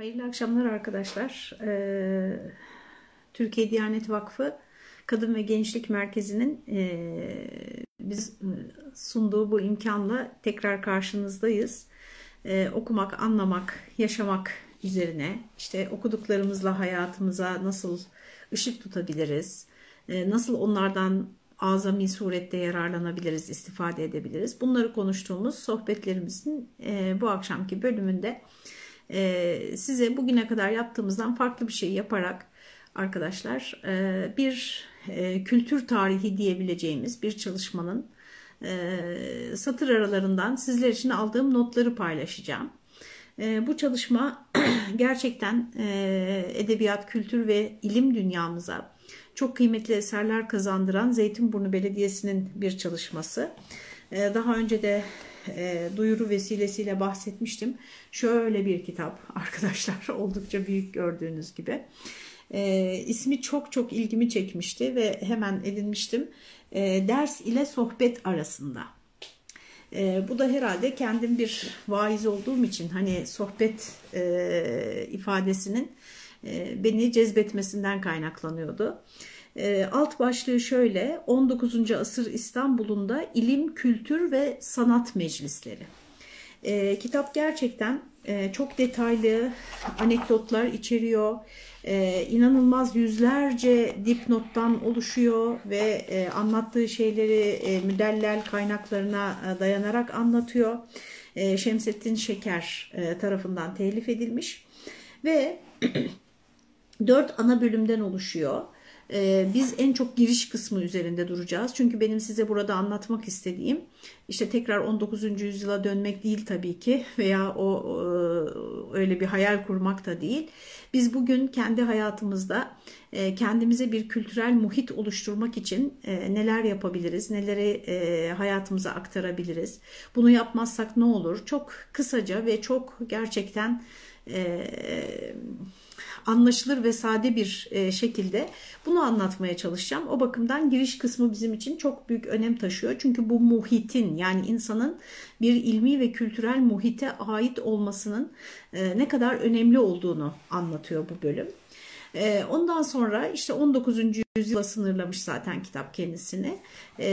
Hayırlı akşamlar arkadaşlar. Ee, Türkiye Diyanet Vakfı Kadın ve Gençlik Merkezi'nin e, biz e, sunduğu bu imkanla tekrar karşınızdayız. Ee, okumak, anlamak, yaşamak üzerine işte okuduklarımızla hayatımıza nasıl ışık tutabiliriz, e, nasıl onlardan azami surette yararlanabiliriz, istifade edebiliriz. Bunları konuştuğumuz sohbetlerimizin e, bu akşamki bölümünde e, size bugüne kadar yaptığımızdan farklı bir şey yaparak arkadaşlar e, bir e, kültür tarihi diyebileceğimiz bir çalışmanın e, satır aralarından sizler için aldığım notları paylaşacağım. E, bu çalışma gerçekten e, edebiyat, kültür ve ilim dünyamıza çok kıymetli eserler kazandıran Zeytinburnu Belediyesi'nin bir çalışması. E, daha önce de e, duyuru vesilesiyle bahsetmiştim. Şöyle bir kitap arkadaşlar oldukça büyük gördüğünüz gibi. E, ismi çok çok ilgimi çekmişti ve hemen edinmiştim. E, ders ile sohbet arasında. E, bu da herhalde kendim bir vaiz olduğum için hani sohbet e, ifadesinin e, beni cezbetmesinden kaynaklanıyordu. E, alt başlığı şöyle 19. asır İstanbul'unda ilim, kültür ve sanat meclisleri. E, kitap gerçekten e, çok detaylı anekdotlar içeriyor. E, inanılmaz yüzlerce dipnottan oluşuyor ve e, anlattığı şeyleri e, müdellel kaynaklarına e, dayanarak anlatıyor. Şemsettin Şeker tarafından telif edilmiş ve dört ana bölümden oluşuyor. Ee, biz en çok giriş kısmı üzerinde duracağız. Çünkü benim size burada anlatmak istediğim işte tekrar 19. yüzyıla dönmek değil tabii ki veya o öyle bir hayal kurmak da değil. Biz bugün kendi hayatımızda e, kendimize bir kültürel muhit oluşturmak için e, neler yapabiliriz, neleri e, hayatımıza aktarabiliriz. Bunu yapmazsak ne olur? Çok kısaca ve çok gerçekten anlaşılır ve sade bir e, şekilde bunu anlatmaya çalışacağım. O bakımdan giriş kısmı bizim için çok büyük önem taşıyor. Çünkü bu muhitin yani insanın bir ilmi ve kültürel muhite ait olmasının e, ne kadar önemli olduğunu anlatıyor bu bölüm. E, ondan sonra işte 19. yüzyıla sınırlamış zaten kitap kendisini.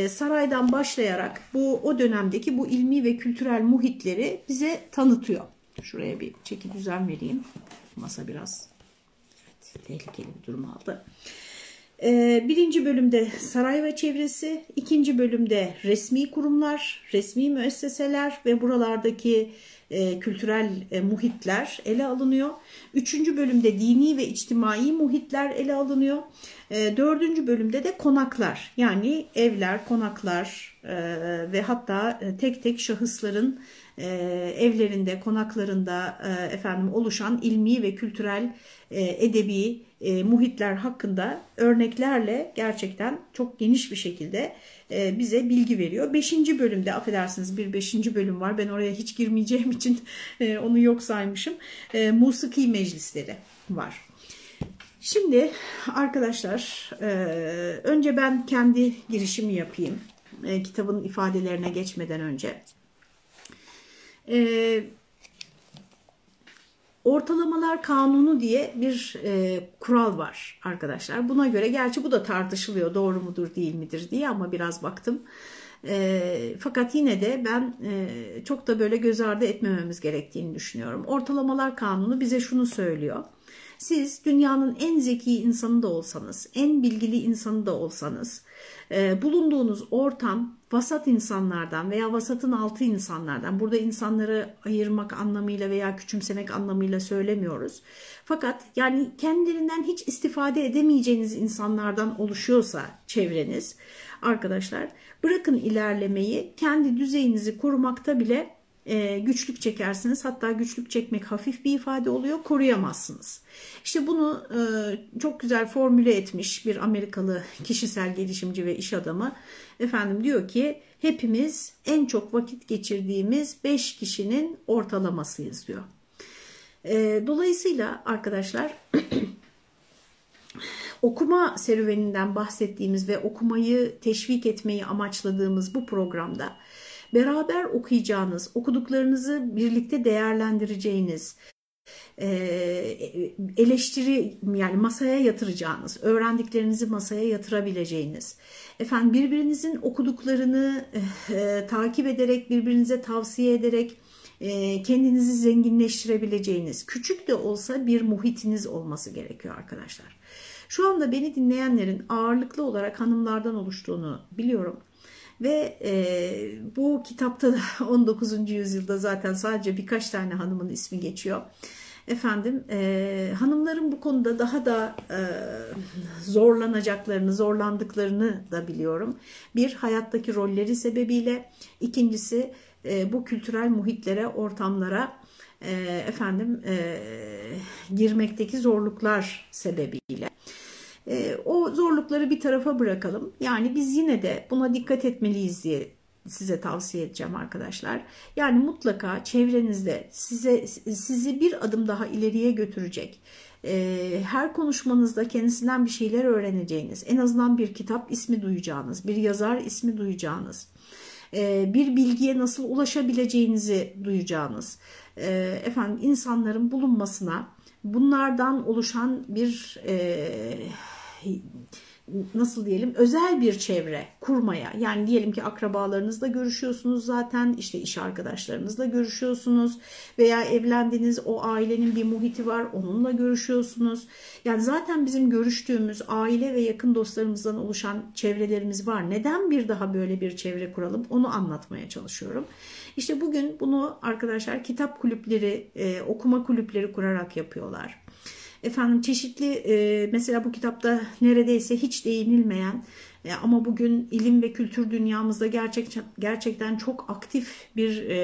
Saraydan başlayarak bu o dönemdeki bu ilmi ve kültürel muhitleri bize tanıtıyor. Şuraya bir çeki düzen vereyim. Masa biraz tehlikeli bir durum aldı. Ee, birinci bölümde saray ve çevresi, ikinci bölümde resmi kurumlar, resmi müesseseler ve buralardaki e, kültürel e, muhitler ele alınıyor. Üçüncü bölümde dini ve içtimai muhitler ele alınıyor. E, dördüncü bölümde de konaklar yani evler, konaklar e, ve hatta e, tek tek şahısların e, evlerinde, konaklarında e, efendim oluşan ilmi ve kültürel e, edebi e, muhitler hakkında örneklerle gerçekten çok geniş bir şekilde e, bize bilgi veriyor. Beşinci bölümde affedersiniz bir beşinci bölüm var. Ben oraya hiç girmeyeceğim için e, onu yok saymışım. E, musiki meclisleri var. Şimdi arkadaşlar e, önce ben kendi girişimi yapayım. E, kitabın ifadelerine geçmeden önce. E, Ortalamalar kanunu diye bir e, kural var arkadaşlar. Buna göre gerçi bu da tartışılıyor doğru mudur değil midir diye ama biraz baktım. E, fakat yine de ben e, çok da böyle göz ardı etmememiz gerektiğini düşünüyorum. Ortalamalar kanunu bize şunu söylüyor. Siz dünyanın en zeki insanı da olsanız, en bilgili insanı da olsanız, e, bulunduğunuz ortam vasat insanlardan veya vasatın altı insanlardan, burada insanları ayırmak anlamıyla veya küçümsemek anlamıyla söylemiyoruz. Fakat yani kendilerinden hiç istifade edemeyeceğiniz insanlardan oluşuyorsa çevreniz, arkadaşlar bırakın ilerlemeyi, kendi düzeyinizi korumakta bile e, güçlük çekersiniz. Hatta güçlük çekmek hafif bir ifade oluyor. Koruyamazsınız. İşte bunu e, çok güzel formüle etmiş bir Amerikalı kişisel gelişimci ve iş adamı. Efendim diyor ki hepimiz en çok vakit geçirdiğimiz 5 kişinin ortalamasıyız diyor. E, dolayısıyla arkadaşlar okuma serüveninden bahsettiğimiz ve okumayı teşvik etmeyi amaçladığımız bu programda beraber okuyacağınız, okuduklarınızı birlikte değerlendireceğiniz, e, eleştiri yani masaya yatıracağınız, öğrendiklerinizi masaya yatırabileceğiniz, efendim birbirinizin okuduklarını e, takip ederek, birbirinize tavsiye ederek e, kendinizi zenginleştirebileceğiniz, küçük de olsa bir muhitiniz olması gerekiyor arkadaşlar. Şu anda beni dinleyenlerin ağırlıklı olarak hanımlardan oluştuğunu biliyorum. Ve e, bu kitapta da 19. yüzyılda zaten sadece birkaç tane hanımın ismi geçiyor. Efendim e, hanımların bu konuda daha da e, zorlanacaklarını, zorlandıklarını da biliyorum. Bir hayattaki rolleri sebebiyle, ikincisi e, bu kültürel muhitlere, ortamlara e, efendim e, girmekteki zorluklar sebebiyle. E, o zorlukları bir tarafa bırakalım. Yani biz yine de buna dikkat etmeliyiz diye size tavsiye edeceğim arkadaşlar. Yani mutlaka çevrenizde size sizi bir adım daha ileriye götürecek. E, her konuşmanızda kendisinden bir şeyler öğreneceğiniz, en azından bir kitap ismi duyacağınız, bir yazar ismi duyacağınız, e, bir bilgiye nasıl ulaşabileceğinizi duyacağınız, e, efendim insanların bulunmasına, bunlardan oluşan bir nasıl diyelim özel bir çevre kurmaya yani diyelim ki akrabalarınızla görüşüyorsunuz zaten işte iş arkadaşlarınızla görüşüyorsunuz veya evlendiğiniz o ailenin bir muhiti var onunla görüşüyorsunuz. Yani zaten bizim görüştüğümüz aile ve yakın dostlarımızdan oluşan çevrelerimiz var. Neden bir daha böyle bir çevre kuralım onu anlatmaya çalışıyorum. İşte bugün bunu arkadaşlar kitap kulüpleri, e, okuma kulüpleri kurarak yapıyorlar. Efendim çeşitli e, mesela bu kitapta neredeyse hiç değinilmeyen e, ama bugün ilim ve kültür dünyamızda gerçekten gerçekten çok aktif bir e,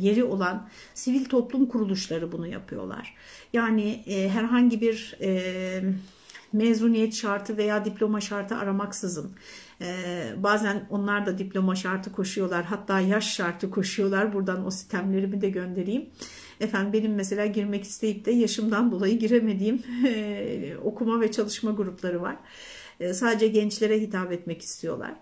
yeri olan sivil toplum kuruluşları bunu yapıyorlar. Yani e, herhangi bir e, mezuniyet şartı veya diploma şartı aramaksızın. Ee, bazen onlar da diploma şartı koşuyorlar hatta yaş şartı koşuyorlar. Buradan o sistemlerimi de göndereyim. Efendim benim mesela girmek isteyip de yaşımdan dolayı giremediğim e, okuma ve çalışma grupları var. E, sadece gençlere hitap etmek istiyorlar.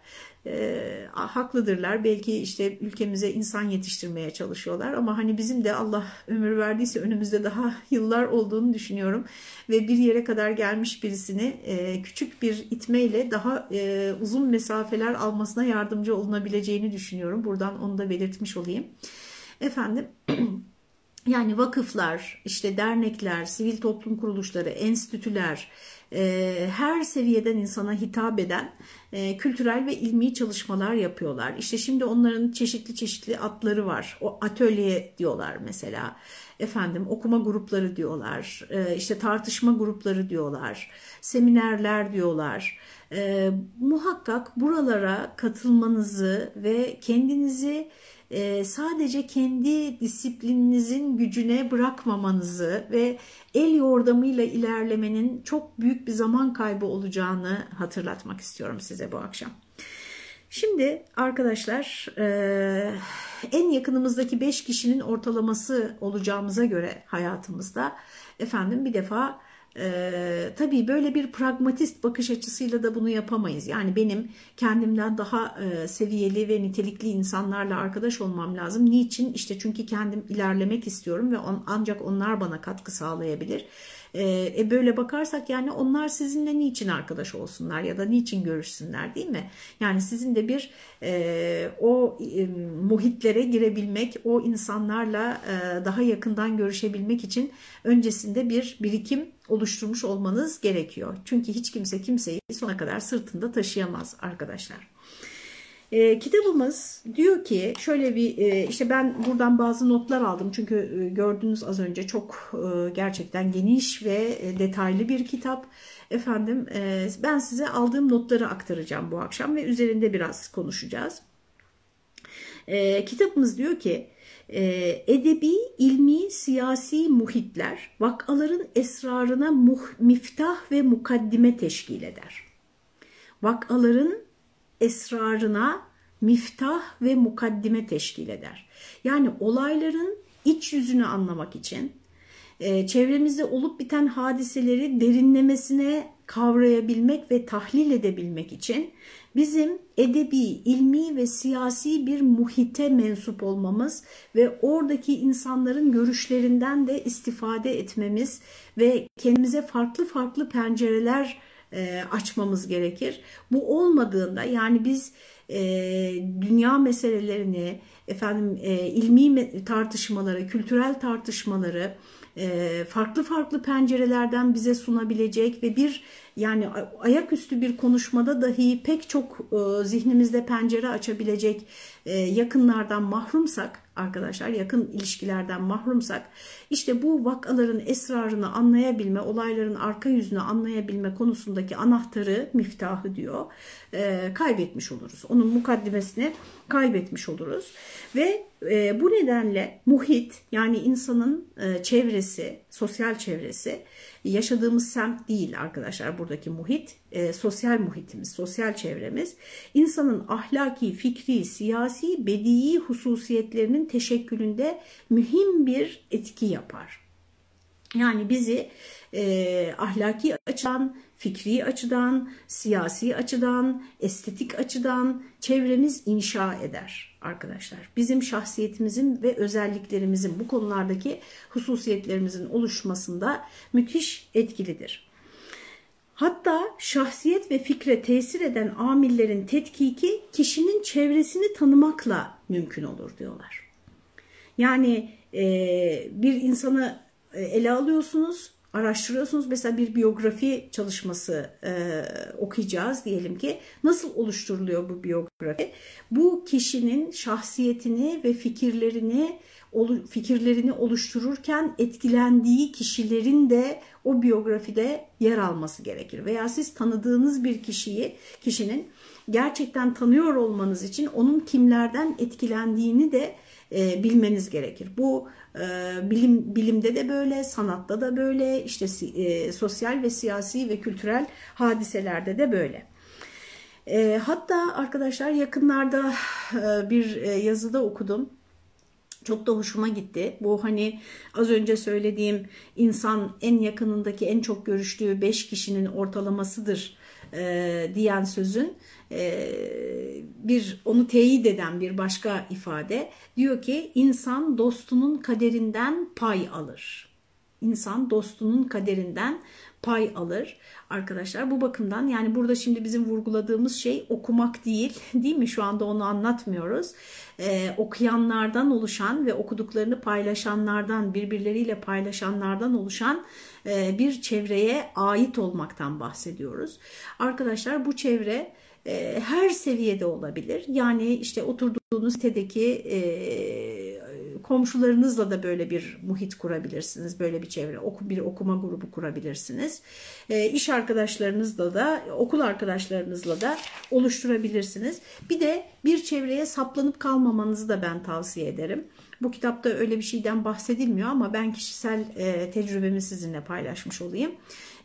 E, haklıdırlar. Belki işte ülkemize insan yetiştirmeye çalışıyorlar ama hani bizim de Allah ömür verdiyse önümüzde daha yıllar olduğunu düşünüyorum ve bir yere kadar gelmiş birisini e, küçük bir itmeyle daha e, uzun mesafeler almasına yardımcı olunabileceğini düşünüyorum. Buradan onu da belirtmiş olayım. Efendim Yani vakıflar, işte dernekler, sivil toplum kuruluşları, enstitüler, e, her seviyeden insana hitap eden e, kültürel ve ilmi çalışmalar yapıyorlar. İşte şimdi onların çeşitli çeşitli adları var. O atölye diyorlar mesela. Efendim okuma grupları diyorlar. E, işte tartışma grupları diyorlar. Seminerler diyorlar. E, muhakkak buralara katılmanızı ve kendinizi e, sadece kendi disiplininizin gücüne bırakmamanızı ve el yordamıyla ilerlemenin çok büyük bir zaman kaybı olacağını hatırlatmak istiyorum size bu akşam. Şimdi arkadaşlar e, en yakınımızdaki 5 kişinin ortalaması olacağımıza göre hayatımızda efendim bir defa ee, tabii böyle bir pragmatist bakış açısıyla da bunu yapamayız. Yani benim kendimden daha e, seviyeli ve nitelikli insanlarla arkadaş olmam lazım. Niçin? İşte çünkü kendim ilerlemek istiyorum ve on, ancak onlar bana katkı sağlayabilir. Ee, e, böyle bakarsak yani onlar sizinle niçin arkadaş olsunlar ya da niçin görüşsünler değil mi? Yani sizin de bir e, o e, muhitlere girebilmek, o insanlarla e, daha yakından görüşebilmek için öncesinde bir birikim oluşturmuş olmanız gerekiyor. Çünkü hiç kimse kimseyi sona kadar sırtında taşıyamaz arkadaşlar. E, kitabımız diyor ki şöyle bir e, işte ben buradan bazı notlar aldım çünkü e, gördünüz az önce çok e, gerçekten geniş ve e, detaylı bir kitap. Efendim e, ben size aldığım notları aktaracağım bu akşam ve üzerinde biraz konuşacağız. E, kitabımız diyor ki e, edebi, ilmi, siyasi muhitler vakaların esrarına muh, miftah ve mukaddime teşkil eder. Vakaların esrarına miftah ve mukaddime teşkil eder. Yani olayların iç yüzünü anlamak için e, çevremizde olup biten hadiseleri derinlemesine kavrayabilmek ve tahlil edebilmek için bizim edebi, ilmi ve siyasi bir muhite mensup olmamız ve oradaki insanların görüşlerinden de istifade etmemiz ve kendimize farklı farklı pencereler e, açmamız gerekir. Bu olmadığında yani biz e, dünya meselelerini, efendim e, ilmi tartışmaları, kültürel tartışmaları farklı farklı pencerelerden bize sunabilecek ve bir yani ayaküstü bir konuşmada dahi pek çok zihnimizde pencere açabilecek yakınlardan mahrumsak arkadaşlar yakın ilişkilerden mahrumsak işte bu vakaların esrarını anlayabilme, olayların arka yüzünü anlayabilme konusundaki anahtarı, miftahı diyor, e, kaybetmiş oluruz. Onun mukaddimesini kaybetmiş oluruz. Ve e, bu nedenle muhit yani insanın e, çevresi, sosyal çevresi yaşadığımız semt değil arkadaşlar buradaki muhit, e, sosyal muhitimiz, sosyal çevremiz. İnsanın ahlaki, fikri, siyasi, bedii hususiyetlerinin teşekkülünde mühim bir etki yapar. Yani bizi e, ahlaki açıdan, fikri açıdan, siyasi açıdan, estetik açıdan çevremiz inşa eder arkadaşlar. Bizim şahsiyetimizin ve özelliklerimizin bu konulardaki hususiyetlerimizin oluşmasında müthiş etkilidir. Hatta şahsiyet ve fikre tesir eden amillerin tetkiki kişinin çevresini tanımakla mümkün olur diyorlar. Yani e, bir insanı ele alıyorsunuz, araştırıyorsunuz. Mesela bir biyografi çalışması e, okuyacağız diyelim ki. Nasıl oluşturuluyor bu biyografi? Bu kişinin şahsiyetini ve fikirlerini fikirlerini oluştururken etkilendiği kişilerin de o biyografide yer alması gerekir. Veya siz tanıdığınız bir kişiyi, kişinin gerçekten tanıyor olmanız için onun kimlerden etkilendiğini de e, bilmeniz gerekir. Bu e, bilim bilimde de böyle, sanatta da böyle, işte e, sosyal ve siyasi ve kültürel hadiselerde de böyle. E, hatta arkadaşlar yakınlarda e, bir e, yazıda okudum. Çok da hoşuma gitti. Bu hani az önce söylediğim insan en yakınındaki en çok görüştüğü 5 kişinin ortalamasıdır e, diyen sözün e, bir onu teyit eden bir başka ifade diyor ki insan dostunun kaderinden pay alır. İnsan dostunun kaderinden pay alır arkadaşlar. Bu bakımdan yani burada şimdi bizim vurguladığımız şey okumak değil değil mi? Şu anda onu anlatmıyoruz. Ee, okuyanlardan oluşan ve okuduklarını paylaşanlardan birbirleriyle paylaşanlardan oluşan e, bir çevreye ait olmaktan bahsediyoruz. Arkadaşlar bu çevre e, her seviyede olabilir. Yani işte oturduğunuz sitedeki e, komşularınızla da böyle bir muhit kurabilirsiniz. Böyle bir çevre, bir okuma grubu kurabilirsiniz. E, iş arkadaşlarınızla da, okul arkadaşlarınızla da oluşturabilirsiniz. Bir de bir çevreye saplanıp kalmamanızı da ben tavsiye ederim. Bu kitapta öyle bir şeyden bahsedilmiyor ama ben kişisel e, tecrübemi sizinle paylaşmış olayım.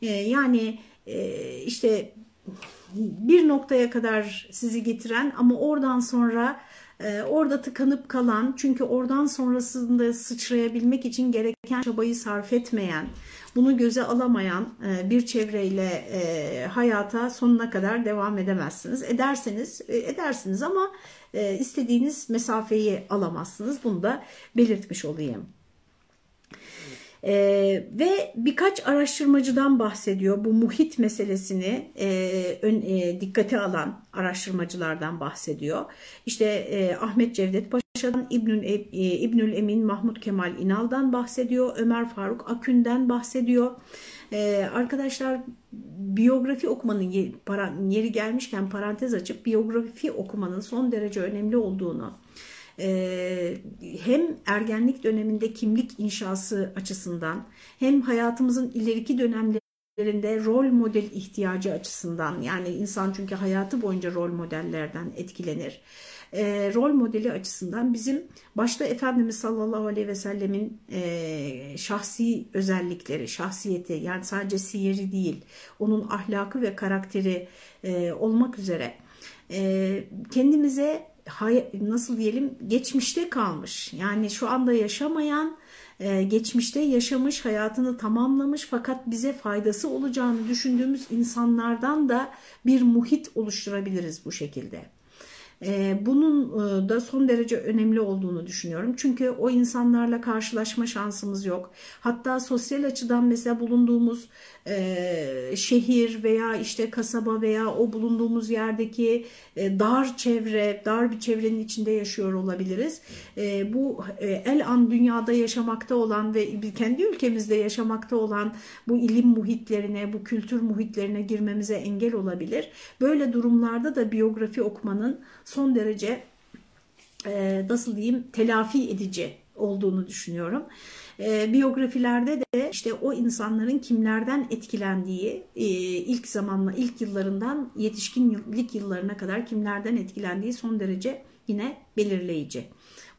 E, yani e, işte bir noktaya kadar sizi getiren ama oradan sonra orada tıkanıp kalan çünkü oradan sonrasında sıçrayabilmek için gereken çabayı sarf etmeyen, bunu göze alamayan e, bir çevreyle e, hayata sonuna kadar devam edemezsiniz. Ederseniz e, edersiniz ama istediğiniz mesafeyi alamazsınız. Bunu da belirtmiş olayım. E, ve birkaç araştırmacıdan bahsediyor. Bu muhit meselesini e, ön, e, dikkate alan araştırmacılardan bahsediyor. İşte e, Ahmet Cevdet Paşa'dan, İbnül, e, İbnül Emin Mahmut Kemal İnal'dan bahsediyor. Ömer Faruk Akün'den bahsediyor. Ee, arkadaşlar biyografi okumanın yeri gelmişken parantez açıp biyografi okumanın son derece önemli olduğunu hem ergenlik döneminde kimlik inşası açısından hem hayatımızın ileriki dönemlerinde rol model ihtiyacı açısından yani insan çünkü hayatı boyunca rol modellerden etkilenir. E, rol modeli açısından bizim başta Efendimiz sallallahu aleyhi ve sellemin e, şahsi özellikleri, şahsiyeti yani sadece siyeri değil onun ahlakı ve karakteri e, olmak üzere e, kendimize nasıl diyelim geçmişte kalmış yani şu anda yaşamayan e, geçmişte yaşamış, hayatını tamamlamış fakat bize faydası olacağını düşündüğümüz insanlardan da bir muhit oluşturabiliriz bu şekilde. Ee, bunun e, da son derece önemli olduğunu düşünüyorum. Çünkü o insanlarla karşılaşma şansımız yok. Hatta sosyal açıdan mesela bulunduğumuz e, şehir veya işte kasaba veya o bulunduğumuz yerdeki e, dar çevre, dar bir çevrenin içinde yaşıyor olabiliriz. Bu el an dünyada yaşamakta olan ve kendi ülkemizde yaşamakta olan bu ilim muhitlerine, bu kültür muhitlerine girmemize engel olabilir. Böyle durumlarda da biyografi okumanın son derece e, nasıl diyeyim telafi edici olduğunu düşünüyorum. E, biyografilerde de işte o insanların kimlerden etkilendiği e, ilk zamanla ilk yıllarından yetişkinlik yıllarına kadar kimlerden etkilendiği son derece yine belirleyici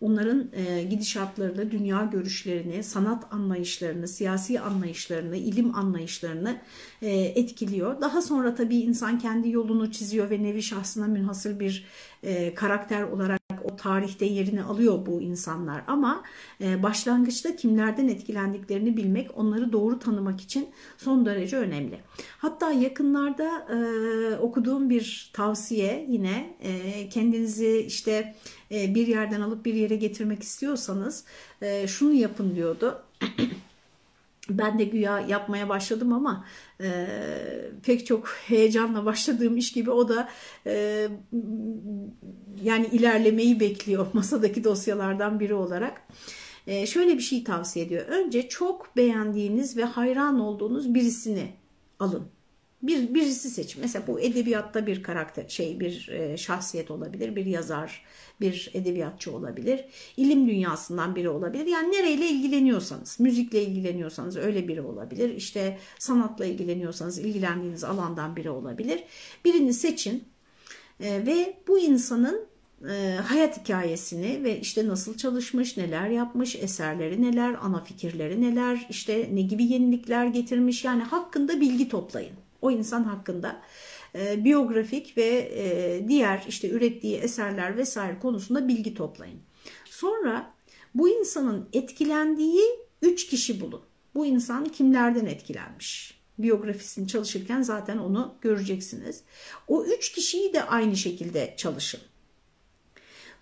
onların e, gidişatlarını, dünya görüşlerini, sanat anlayışlarını, siyasi anlayışlarını, ilim anlayışlarını e, etkiliyor. Daha sonra tabii insan kendi yolunu çiziyor ve nevi şahsına münhasır bir e, karakter olarak o tarihte yerini alıyor bu insanlar. Ama e, başlangıçta kimlerden etkilendiklerini bilmek, onları doğru tanımak için son derece önemli. Hatta yakınlarda e, okuduğum bir tavsiye yine e, kendinizi işte bir yerden alıp bir yere getirmek istiyorsanız şunu yapın diyordu. Ben de güya yapmaya başladım ama e, pek çok heyecanla başladığım iş gibi o da e, yani ilerlemeyi bekliyor masadaki dosyalardan biri olarak. E, şöyle bir şey tavsiye ediyor. Önce çok beğendiğiniz ve hayran olduğunuz birisini alın bir birisi seçin. Mesela bu edebiyatta bir karakter şey bir e, şahsiyet olabilir, bir yazar, bir edebiyatçı olabilir, ilim dünyasından biri olabilir. Yani nereyle ilgileniyorsanız, müzikle ilgileniyorsanız öyle biri olabilir. İşte sanatla ilgileniyorsanız ilgilendiğiniz alandan biri olabilir. Birini seçin e, ve bu insanın e, hayat hikayesini ve işte nasıl çalışmış, neler yapmış, eserleri neler, ana fikirleri neler, işte ne gibi yenilikler getirmiş yani hakkında bilgi toplayın o insan hakkında e, biyografik ve e, diğer işte ürettiği eserler vesaire konusunda bilgi toplayın. Sonra bu insanın etkilendiği üç kişi bulun. Bu insan kimlerden etkilenmiş? Biyografisini çalışırken zaten onu göreceksiniz. O üç kişiyi de aynı şekilde çalışın.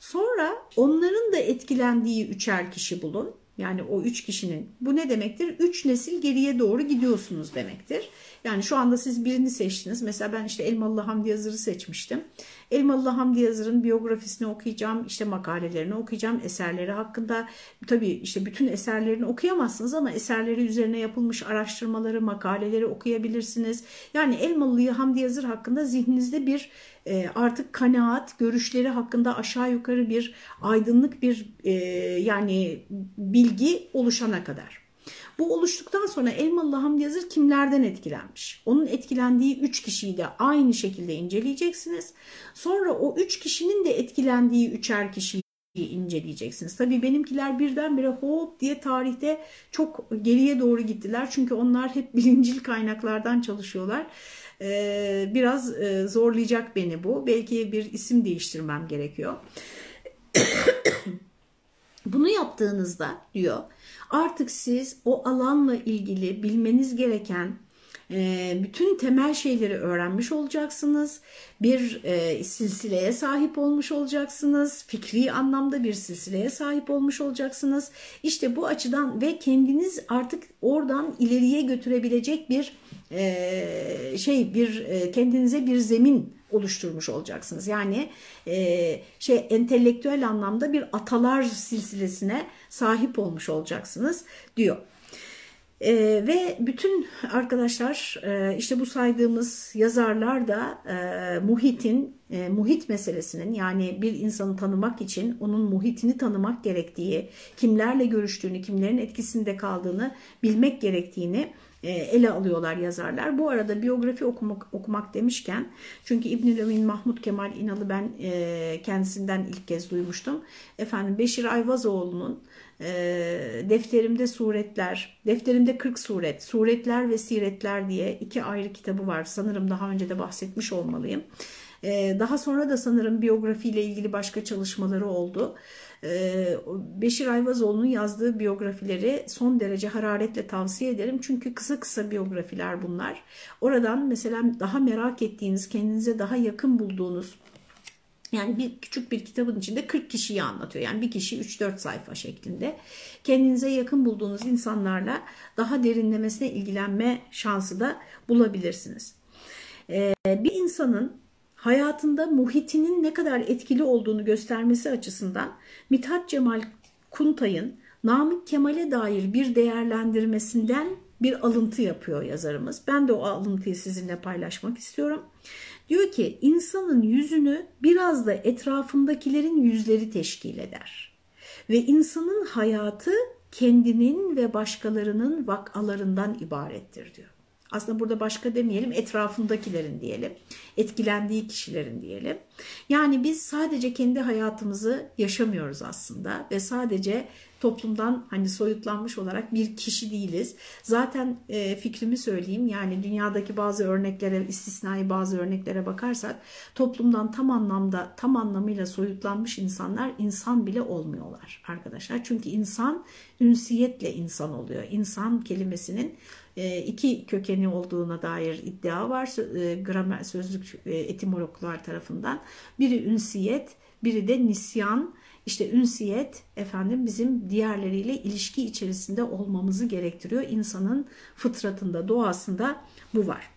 Sonra onların da etkilendiği üçer kişi bulun. Yani o üç kişinin bu ne demektir? Üç nesil geriye doğru gidiyorsunuz demektir. Yani şu anda siz birini seçtiniz. Mesela ben işte Elmalı Hamdi Yazır'ı seçmiştim. Elmalı Hamdi Yazır'ın biyografisini okuyacağım, işte makalelerini okuyacağım, eserleri hakkında. Tabii işte bütün eserlerini okuyamazsınız ama eserleri üzerine yapılmış araştırmaları, makaleleri okuyabilirsiniz. Yani Elmalı Hamdi Yazır hakkında zihninizde bir e, artık kanaat, görüşleri hakkında aşağı yukarı bir aydınlık bir e, yani bilgi oluşana kadar. Bu oluştuktan sonra Elmalı Hamdi Yazır kimlerden etkilenmiş? Onun etkilendiği 3 kişiyi de aynı şekilde inceleyeceksiniz. Sonra o 3 kişinin de etkilendiği üçer kişiyi inceleyeceksiniz. Tabii benimkiler birdenbire hop diye tarihte çok geriye doğru gittiler. Çünkü onlar hep bilincil kaynaklardan çalışıyorlar. Ee, biraz e, zorlayacak beni bu. Belki bir isim değiştirmem gerekiyor. Bunu yaptığınızda diyor artık siz o alanla ilgili bilmeniz gereken e, bütün temel şeyleri öğrenmiş olacaksınız. Bir e, silsileye sahip olmuş olacaksınız. Fikri anlamda bir silsileye sahip olmuş olacaksınız. İşte bu açıdan ve kendiniz artık oradan ileriye götürebilecek bir e, şey bir kendinize bir zemin oluşturmuş olacaksınız. Yani e, şey entelektüel anlamda bir atalar silsilesine sahip olmuş olacaksınız diyor. E, ve bütün arkadaşlar e, işte bu saydığımız yazarlar da e, muhitin, e, muhit meselesinin yani bir insanı tanımak için onun muhitini tanımak gerektiği, kimlerle görüştüğünü, kimlerin etkisinde kaldığını bilmek gerektiğini ele alıyorlar yazarlar. Bu arada biyografi okumak, okumak demişken çünkü İbnül Emin Mahmut Kemal İnal'ı ben e, kendisinden ilk kez duymuştum. Efendim Beşir Ayvazoğlu'nun e, Defterimde Suretler, Defterimde 40 Suret, Suretler ve Siretler diye iki ayrı kitabı var. Sanırım daha önce de bahsetmiş olmalıyım. E, daha sonra da sanırım biyografiyle ilgili başka çalışmaları oldu. E, Beşir Ayvazoğlu'nun yazdığı biyografileri son derece hararetle tavsiye ederim. Çünkü kısa kısa biyografiler bunlar. Oradan mesela daha merak ettiğiniz, kendinize daha yakın bulduğunuz yani bir küçük bir kitabın içinde 40 kişiyi anlatıyor. Yani bir kişi 3-4 sayfa şeklinde. Kendinize yakın bulduğunuz insanlarla daha derinlemesine ilgilenme şansı da bulabilirsiniz. Ee, bir insanın hayatında muhitinin ne kadar etkili olduğunu göstermesi açısından Mithat Cemal Kuntay'ın Namık Kemal'e dair bir değerlendirmesinden bir alıntı yapıyor yazarımız. Ben de o alıntıyı sizinle paylaşmak istiyorum. Diyor ki insanın yüzünü biraz da etrafındakilerin yüzleri teşkil eder. Ve insanın hayatı kendinin ve başkalarının vakalarından ibarettir diyor. Aslında burada başka demeyelim etrafındakilerin diyelim. Etkilendiği kişilerin diyelim. Yani biz sadece kendi hayatımızı yaşamıyoruz aslında ve sadece toplumdan hani soyutlanmış olarak bir kişi değiliz. Zaten e, fikrimi söyleyeyim yani dünyadaki bazı örneklere istisnai bazı örneklere bakarsak toplumdan tam anlamda tam anlamıyla soyutlanmış insanlar insan bile olmuyorlar arkadaşlar. Çünkü insan ünsiyetle insan oluyor. İnsan kelimesinin iki kökeni olduğuna dair iddia var e, gramer sözlük e, etimologlar tarafından. Biri ünsiyet, biri de nisyan. İşte ünsiyet efendim bizim diğerleriyle ilişki içerisinde olmamızı gerektiriyor. İnsanın fıtratında, doğasında bu var.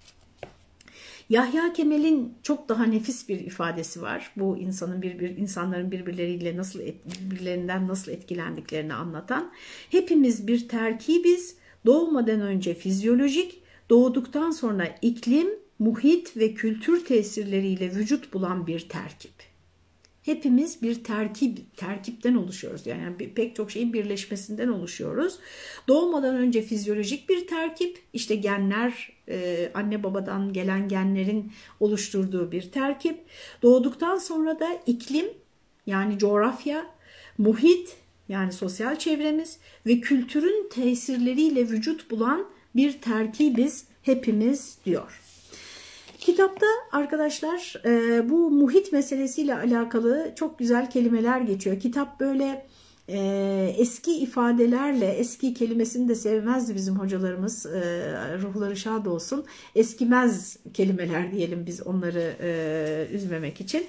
Yahya Kemal'in çok daha nefis bir ifadesi var. Bu insanın bir, insanların birbirleriyle nasıl birbirlerinden nasıl etkilendiklerini anlatan. Hepimiz bir terkibiz doğmadan önce fizyolojik, doğduktan sonra iklim, muhit ve kültür tesirleriyle vücut bulan bir terkip. Hepimiz bir terkip, terkipten oluşuyoruz. Yani pek çok şeyin birleşmesinden oluşuyoruz. Doğmadan önce fizyolojik bir terkip, işte genler, e, anne babadan gelen genlerin oluşturduğu bir terkip. Doğduktan sonra da iklim, yani coğrafya, muhit yani sosyal çevremiz ve kültürün tesirleriyle vücut bulan bir terkibiz hepimiz diyor. Kitapta arkadaşlar e, bu muhit meselesiyle alakalı çok güzel kelimeler geçiyor. Kitap böyle e, eski ifadelerle, eski kelimesini de sevmezdi bizim hocalarımız, e, ruhları şad olsun. Eskimez kelimeler diyelim biz onları e, üzmemek için.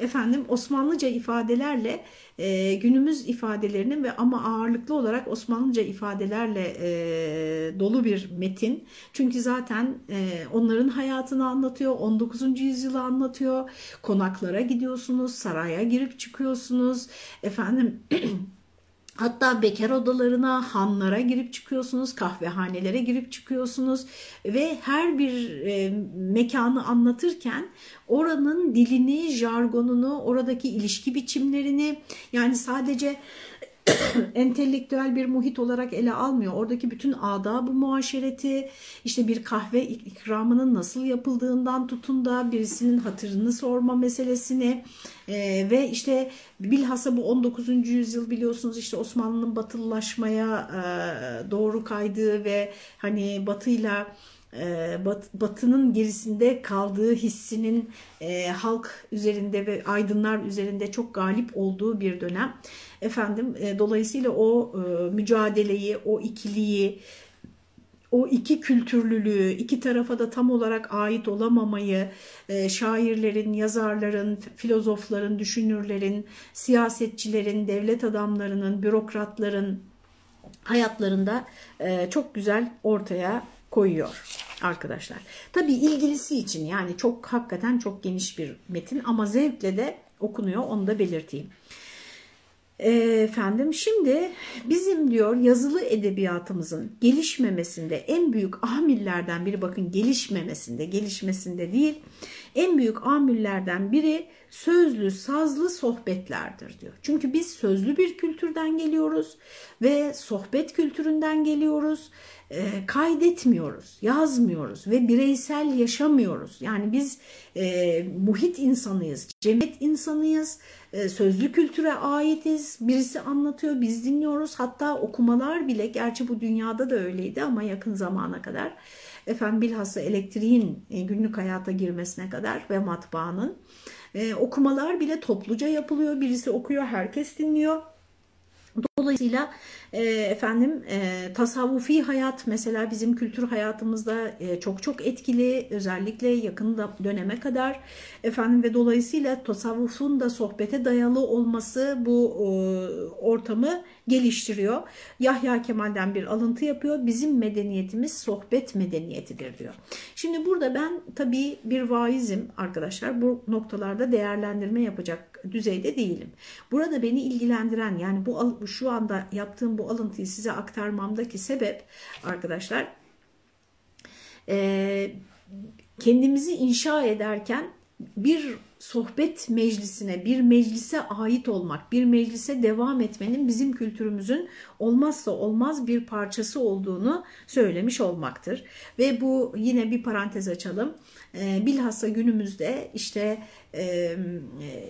Efendim Osmanlıca ifadelerle e, günümüz ifadelerinin ve ama ağırlıklı olarak Osmanlıca ifadelerle e, dolu bir metin. Çünkü zaten e, onların hayatını anlatıyor, 19. yüzyılı anlatıyor. Konaklara gidiyorsunuz, saraya girip çıkıyorsunuz. Efendim Hatta bekar odalarına, hanlara girip çıkıyorsunuz, kahvehanelere girip çıkıyorsunuz ve her bir e, mekanı anlatırken oranın dilini, jargonunu, oradaki ilişki biçimlerini yani sadece entelektüel bir muhit olarak ele almıyor. Oradaki bütün adab-ı muaşereti, işte bir kahve ikramının nasıl yapıldığından tutun da birisinin hatırını sorma meselesini e, ve işte bilhassa bu 19. yüzyıl biliyorsunuz işte Osmanlı'nın batılılaşmaya e, doğru kaydığı ve hani batıyla e, batının gerisinde kaldığı hissinin e, halk üzerinde ve aydınlar üzerinde çok galip olduğu bir dönem. Efendim e, dolayısıyla o mücadeleyi, o ikiliyi, o iki kültürlülüğü, iki tarafa da tam olarak ait olamamayı şairlerin, yazarların, filozofların, düşünürlerin, siyasetçilerin, devlet adamlarının, bürokratların hayatlarında çok güzel ortaya koyuyor arkadaşlar. Tabii ilgilisi için yani çok hakikaten çok geniş bir metin ama zevkle de okunuyor onu da belirteyim. Efendim şimdi bizim diyor yazılı edebiyatımızın gelişmemesinde en büyük amillerden biri bakın gelişmemesinde gelişmesinde değil en büyük amillerden biri sözlü sazlı sohbetlerdir diyor. Çünkü biz sözlü bir kültürden geliyoruz ve sohbet kültüründen geliyoruz e, kaydetmiyoruz, yazmıyoruz ve bireysel yaşamıyoruz. Yani biz e, muhit insanıyız, cemiyet insanıyız, e, sözlü kültüre aitiz. Birisi anlatıyor, biz dinliyoruz. Hatta okumalar bile, gerçi bu dünyada da öyleydi ama yakın zamana kadar efendim bilhassa elektriğin e, günlük hayata girmesine kadar ve matbaanın e, okumalar bile topluca yapılıyor. Birisi okuyor, herkes dinliyor. Dolayısıyla e, efendim e, tasavvufi hayat mesela bizim kültür hayatımızda e, çok çok etkili özellikle yakın döneme kadar efendim ve dolayısıyla tasavvufun da sohbete dayalı olması bu e, ortamı geliştiriyor. Yahya Kemal'den bir alıntı yapıyor. Bizim medeniyetimiz sohbet medeniyetidir diyor. Şimdi burada ben tabii bir vaizim arkadaşlar bu noktalarda değerlendirme yapacak düzeyde değilim. Burada beni ilgilendiren yani bu şu anda yaptığım bu alıntıyı size aktarmamdaki sebep arkadaşlar kendimizi inşa ederken bir sohbet meclisine, bir meclise ait olmak, bir meclise devam etmenin bizim kültürümüzün olmazsa olmaz bir parçası olduğunu söylemiş olmaktır. Ve bu yine bir parantez açalım. E, bilhassa günümüzde işte e,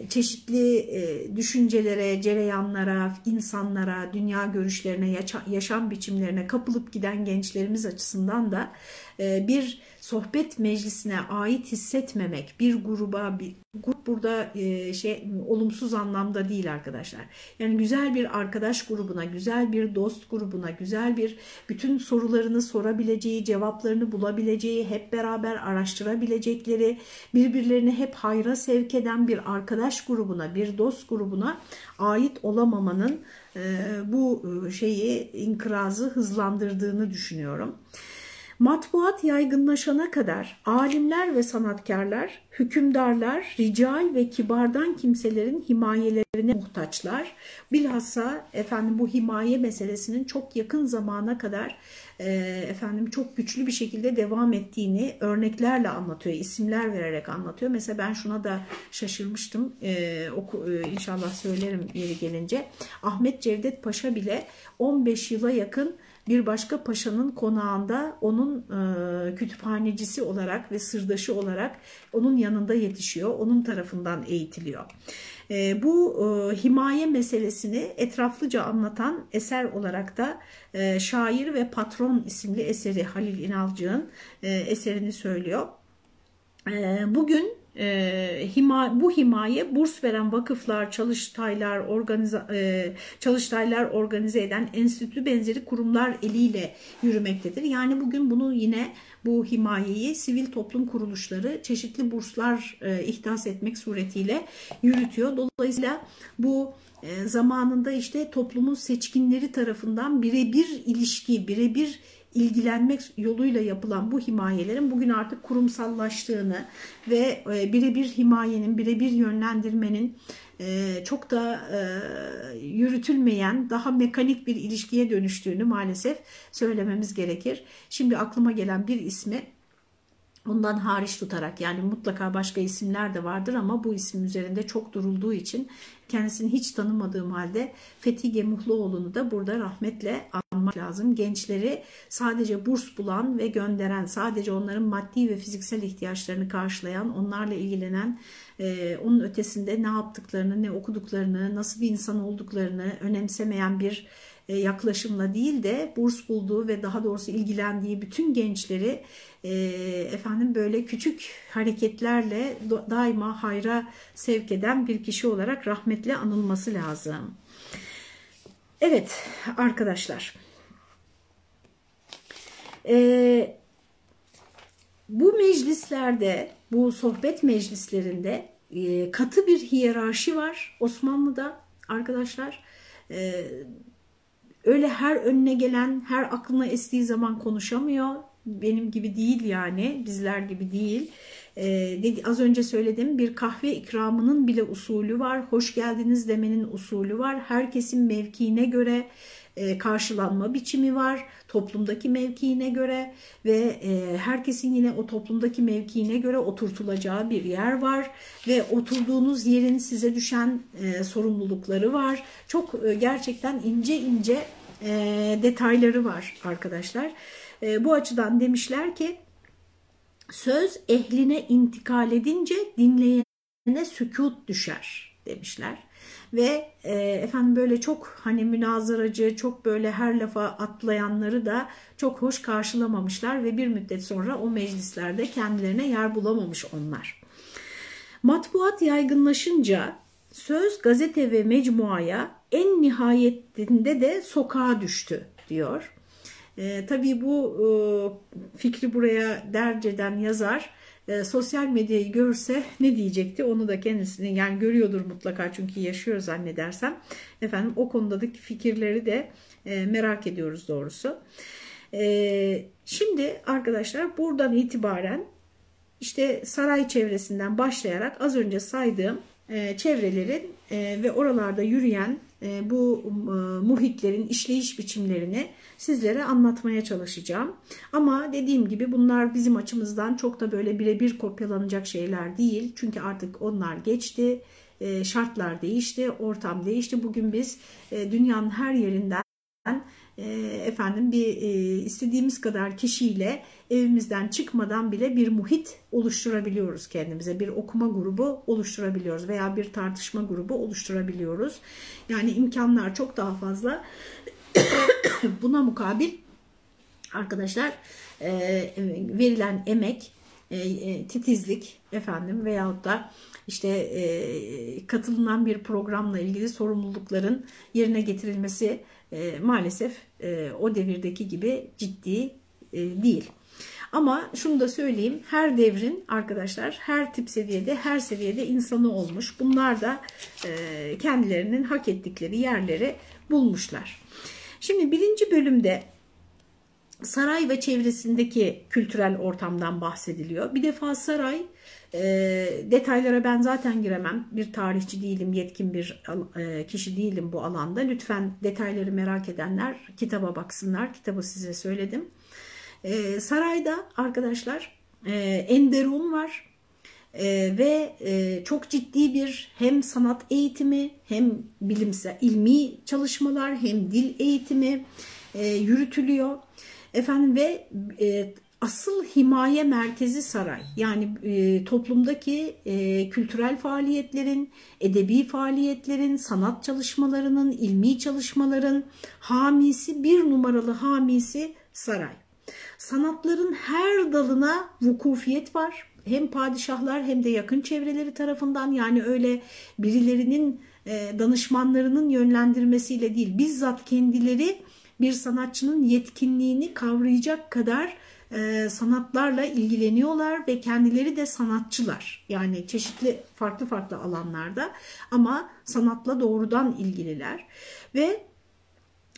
çeşitli e, düşüncelere, cereyanlara, insanlara, dünya görüşlerine, yaşam biçimlerine kapılıp giden gençlerimiz açısından da e, bir sohbet meclisine ait hissetmemek, bir gruba, bir grup burada e, şey olumsuz anlamda değil arkadaşlar. Yani güzel bir arkadaş grubuna, güzel bir dost grubuna, güzel bir bütün sorularını sorabileceği, cevaplarını bulabileceği, hep beraber araştırabilecekleri, birbirlerini hep hayra sevk eden bir arkadaş grubuna, bir dost grubuna ait olamamanın bu şeyi inkırazı hızlandırdığını düşünüyorum. Matbuat yaygınlaşana kadar alimler ve sanatkarlar, hükümdarlar, rical ve kibardan kimselerin himayelerine muhtaçlar. Bilhassa efendim bu himaye meselesinin çok yakın zamana kadar e, efendim çok güçlü bir şekilde devam ettiğini örneklerle anlatıyor, isimler vererek anlatıyor. Mesela ben şuna da şaşırmıştım. E, oku, e, inşallah söylerim yeri gelince. Ahmet Cevdet Paşa bile 15 yıla yakın bir başka paşanın konağında onun e, kütüphanecisi olarak ve sırdaşı olarak onun yanında yetişiyor. Onun tarafından eğitiliyor. E, bu e, himaye meselesini etraflıca anlatan eser olarak da e, Şair ve Patron isimli eseri Halil İnalcık'ın e, eserini söylüyor. E, bugün e, hima, bu himaye burs veren vakıflar, çalıştaylar, organize, e, çalıştaylar organize eden enstitü benzeri kurumlar eliyle yürümektedir. Yani bugün bunu yine bu himayeyi sivil toplum kuruluşları çeşitli burslar e, ihdas etmek suretiyle yürütüyor. Dolayısıyla bu e, zamanında işte toplumun seçkinleri tarafından birebir ilişki, birebir ilgilenmek yoluyla yapılan bu himayelerin bugün artık kurumsallaştığını ve e, birebir himayenin, birebir yönlendirmenin e, çok da e, yürütülmeyen, daha mekanik bir ilişkiye dönüştüğünü maalesef söylememiz gerekir. Şimdi aklıma gelen bir ismi Bundan hariç tutarak yani mutlaka başka isimler de vardır ama bu isim üzerinde çok durulduğu için kendisini hiç tanımadığım halde Fethi Gemuhluoğlu'nu da burada rahmetle anmak lazım. Gençleri sadece burs bulan ve gönderen, sadece onların maddi ve fiziksel ihtiyaçlarını karşılayan, onlarla ilgilenen, e, onun ötesinde ne yaptıklarını, ne okuduklarını, nasıl bir insan olduklarını önemsemeyen bir e, yaklaşımla değil de burs bulduğu ve daha doğrusu ilgilendiği bütün gençleri e, efendim böyle küçük hareketlerle daima hayra sevk eden bir kişi olarak rahmetle anılması lazım. Evet arkadaşlar. E, bu meclislerde, bu sohbet meclislerinde e, katı bir hiyerarşi var Osmanlı'da arkadaşlar. E, öyle her önüne gelen, her aklına estiği zaman konuşamıyor. Benim gibi değil yani, bizler gibi değil. Ee, dedi, az önce söyledim bir kahve ikramının bile usulü var. Hoş geldiniz demenin usulü var. Herkesin mevkiine göre karşılanma biçimi var toplumdaki mevkiine göre ve e, herkesin yine o toplumdaki mevkiine göre oturtulacağı bir yer var ve oturduğunuz yerin size düşen e, sorumlulukları var. Çok gerçekten ince ince detayları var arkadaşlar. bu açıdan demişler ki söz ehline intikal edince dinleyene sükut düşer demişler. Ve e, efendim böyle çok hani münazaracı, çok böyle her lafa atlayanları da çok hoş karşılamamışlar ve bir müddet sonra o meclislerde kendilerine yer bulamamış onlar. Matbuat yaygınlaşınca söz gazete ve mecmuaya en nihayetinde de sokağa düştü diyor. E, tabii bu e, fikri buraya derceden yazar e, sosyal medyayı görse ne diyecekti onu da kendisini yani görüyordur mutlaka çünkü yaşıyor zannedersem. Efendim o konudaki fikirleri de e, merak ediyoruz doğrusu. E, şimdi arkadaşlar buradan itibaren işte saray çevresinden başlayarak az önce saydığım e, çevrelerin e, ve oralarda yürüyen bu muhitlerin işleyiş biçimlerini sizlere anlatmaya çalışacağım. Ama dediğim gibi bunlar bizim açımızdan çok da böyle birebir kopyalanacak şeyler değil. Çünkü artık onlar geçti, şartlar değişti, ortam değişti. Bugün biz dünyanın her yerinden efendim bir istediğimiz kadar kişiyle evimizden çıkmadan bile bir muhit oluşturabiliyoruz kendimize. Bir okuma grubu oluşturabiliyoruz veya bir tartışma grubu oluşturabiliyoruz. Yani imkanlar çok daha fazla. Buna mukabil arkadaşlar e, verilen emek, e, e, titizlik efendim veyahut da işte katılınan bir programla ilgili sorumlulukların yerine getirilmesi maalesef o devirdeki gibi ciddi değil. Ama şunu da söyleyeyim her devrin arkadaşlar her tip seviyede her seviyede insanı olmuş. Bunlar da e, kendilerinin hak ettikleri yerleri bulmuşlar. Şimdi birinci bölümde saray ve çevresindeki kültürel ortamdan bahsediliyor. Bir defa saray e, detaylara ben zaten giremem. Bir tarihçi değilim, yetkin bir e, kişi değilim bu alanda. Lütfen detayları merak edenler kitaba baksınlar. Kitabı size söyledim. E, sarayda arkadaşlar e, Enderun var e, ve e, çok ciddi bir hem sanat eğitimi hem bilimsel ilmi çalışmalar hem dil eğitimi e, yürütülüyor. Efendim ve e, asıl himaye merkezi saray. Yani e, toplumdaki e, kültürel faaliyetlerin, edebi faaliyetlerin, sanat çalışmalarının, ilmi çalışmaların hamisi, bir numaralı hamisi saray. Sanatların her dalına vukufiyet var. Hem padişahlar hem de yakın çevreleri tarafından yani öyle birilerinin e, danışmanlarının yönlendirmesiyle değil bizzat kendileri bir sanatçının yetkinliğini kavrayacak kadar e, sanatlarla ilgileniyorlar ve kendileri de sanatçılar. Yani çeşitli farklı farklı alanlarda ama sanatla doğrudan ilgililer ve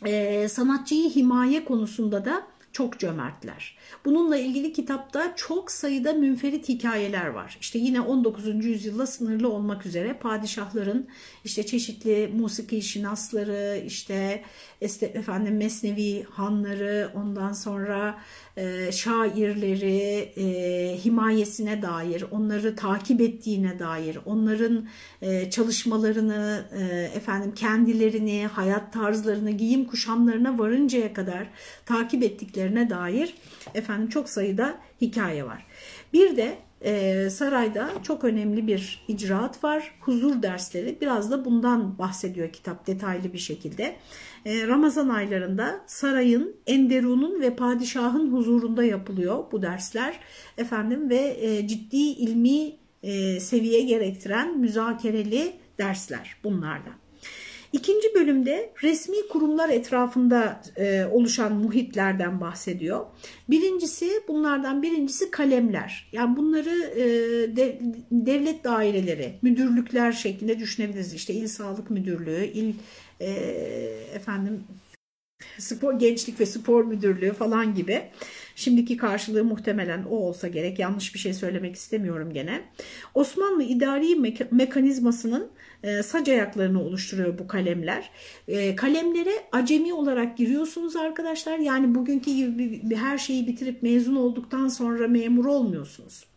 e, sanatçıyı himaye konusunda da çok cömertler. Bununla ilgili kitapta çok sayıda münferit hikayeler var. İşte yine 19. yüzyılla sınırlı olmak üzere padişahların işte çeşitli musiki şinasları, işte efendim mesnevi hanları, ondan sonra e, şairleri e, himayesine dair, onları takip ettiğine dair, onların e, çalışmalarını, e, efendim kendilerini, hayat tarzlarını, giyim kuşamlarına varıncaya kadar takip ettiklerine dair efendim çok sayıda hikaye var. Bir de e, sarayda çok önemli bir icraat var. Huzur dersleri. Biraz da bundan bahsediyor kitap detaylı bir şekilde. E, Ramazan aylarında sarayın, enderunun ve padişahın huzurunda yapılıyor bu dersler. Efendim ve e, ciddi ilmi e, seviye gerektiren müzakereli dersler bunlardan. İkinci bölümde resmi kurumlar etrafında e, oluşan muhitlerden bahsediyor. Birincisi bunlardan birincisi kalemler. Yani bunları e, de, devlet daireleri, müdürlükler şeklinde düşünebiliriz. İşte il sağlık müdürlüğü, il e, efendim spor gençlik ve spor müdürlüğü falan gibi. Şimdiki karşılığı muhtemelen o olsa gerek. Yanlış bir şey söylemek istemiyorum gene. Osmanlı idari mekanizmasının e, sac ayaklarını oluşturuyor bu kalemler. E, kalemlere acemi olarak giriyorsunuz arkadaşlar. Yani bugünkü gibi her şeyi bitirip mezun olduktan sonra memur olmuyorsunuz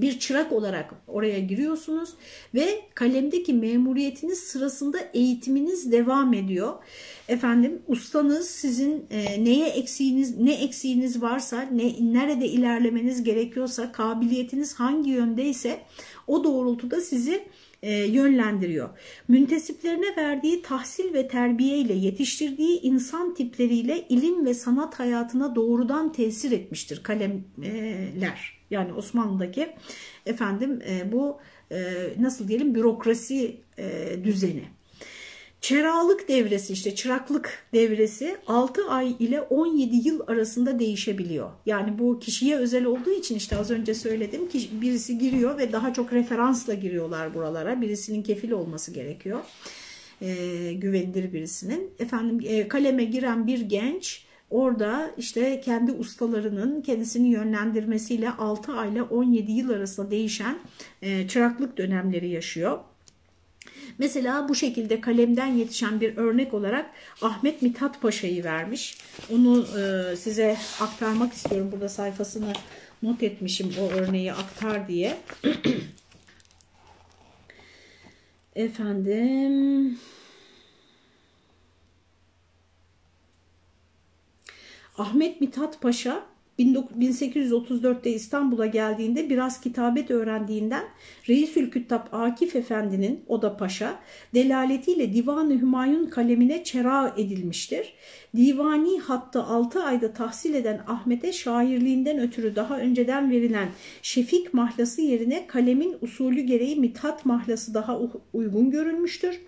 bir çırak olarak oraya giriyorsunuz ve kalemdeki memuriyetiniz sırasında eğitiminiz devam ediyor. Efendim ustanız sizin e, neye eksiğiniz ne eksiğiniz varsa ne nerede ilerlemeniz gerekiyorsa kabiliyetiniz hangi yöndeyse o doğrultuda sizi e, yönlendiriyor. Müntesiplerine verdiği tahsil ve terbiye ile yetiştirdiği insan tipleriyle ilim ve sanat hayatına doğrudan tesir etmiştir kalemler. Yani Osmanlı'daki efendim e, bu e, nasıl diyelim bürokrasi e, düzeni. Çıralık devresi işte çıraklık devresi 6 ay ile 17 yıl arasında değişebiliyor. Yani bu kişiye özel olduğu için işte az önce söyledim ki birisi giriyor ve daha çok referansla giriyorlar buralara. Birisinin kefil olması gerekiyor. E, güvenilir birisinin. Efendim e, kaleme giren bir genç orada işte kendi ustalarının kendisini yönlendirmesiyle 6 ay ile 17 yıl arasında değişen e, çıraklık dönemleri yaşıyor. Mesela bu şekilde kalemden yetişen bir örnek olarak Ahmet Mithat Paşa'yı vermiş. Onu e, size aktarmak istiyorum. Burada sayfasını not etmişim o örneği aktar diye. Efendim... Ahmet Mithat Paşa 1834'te İstanbul'a geldiğinde biraz kitabet öğrendiğinden Reisül Küttab Akif Efendi'nin o da paşa delaletiyle Divan-ı Hümayun kalemine çera edilmiştir. Divani hattı 6 ayda tahsil eden Ahmet'e şairliğinden ötürü daha önceden verilen Şefik mahlası yerine kalemin usulü gereği Mithat mahlası daha uygun görülmüştür.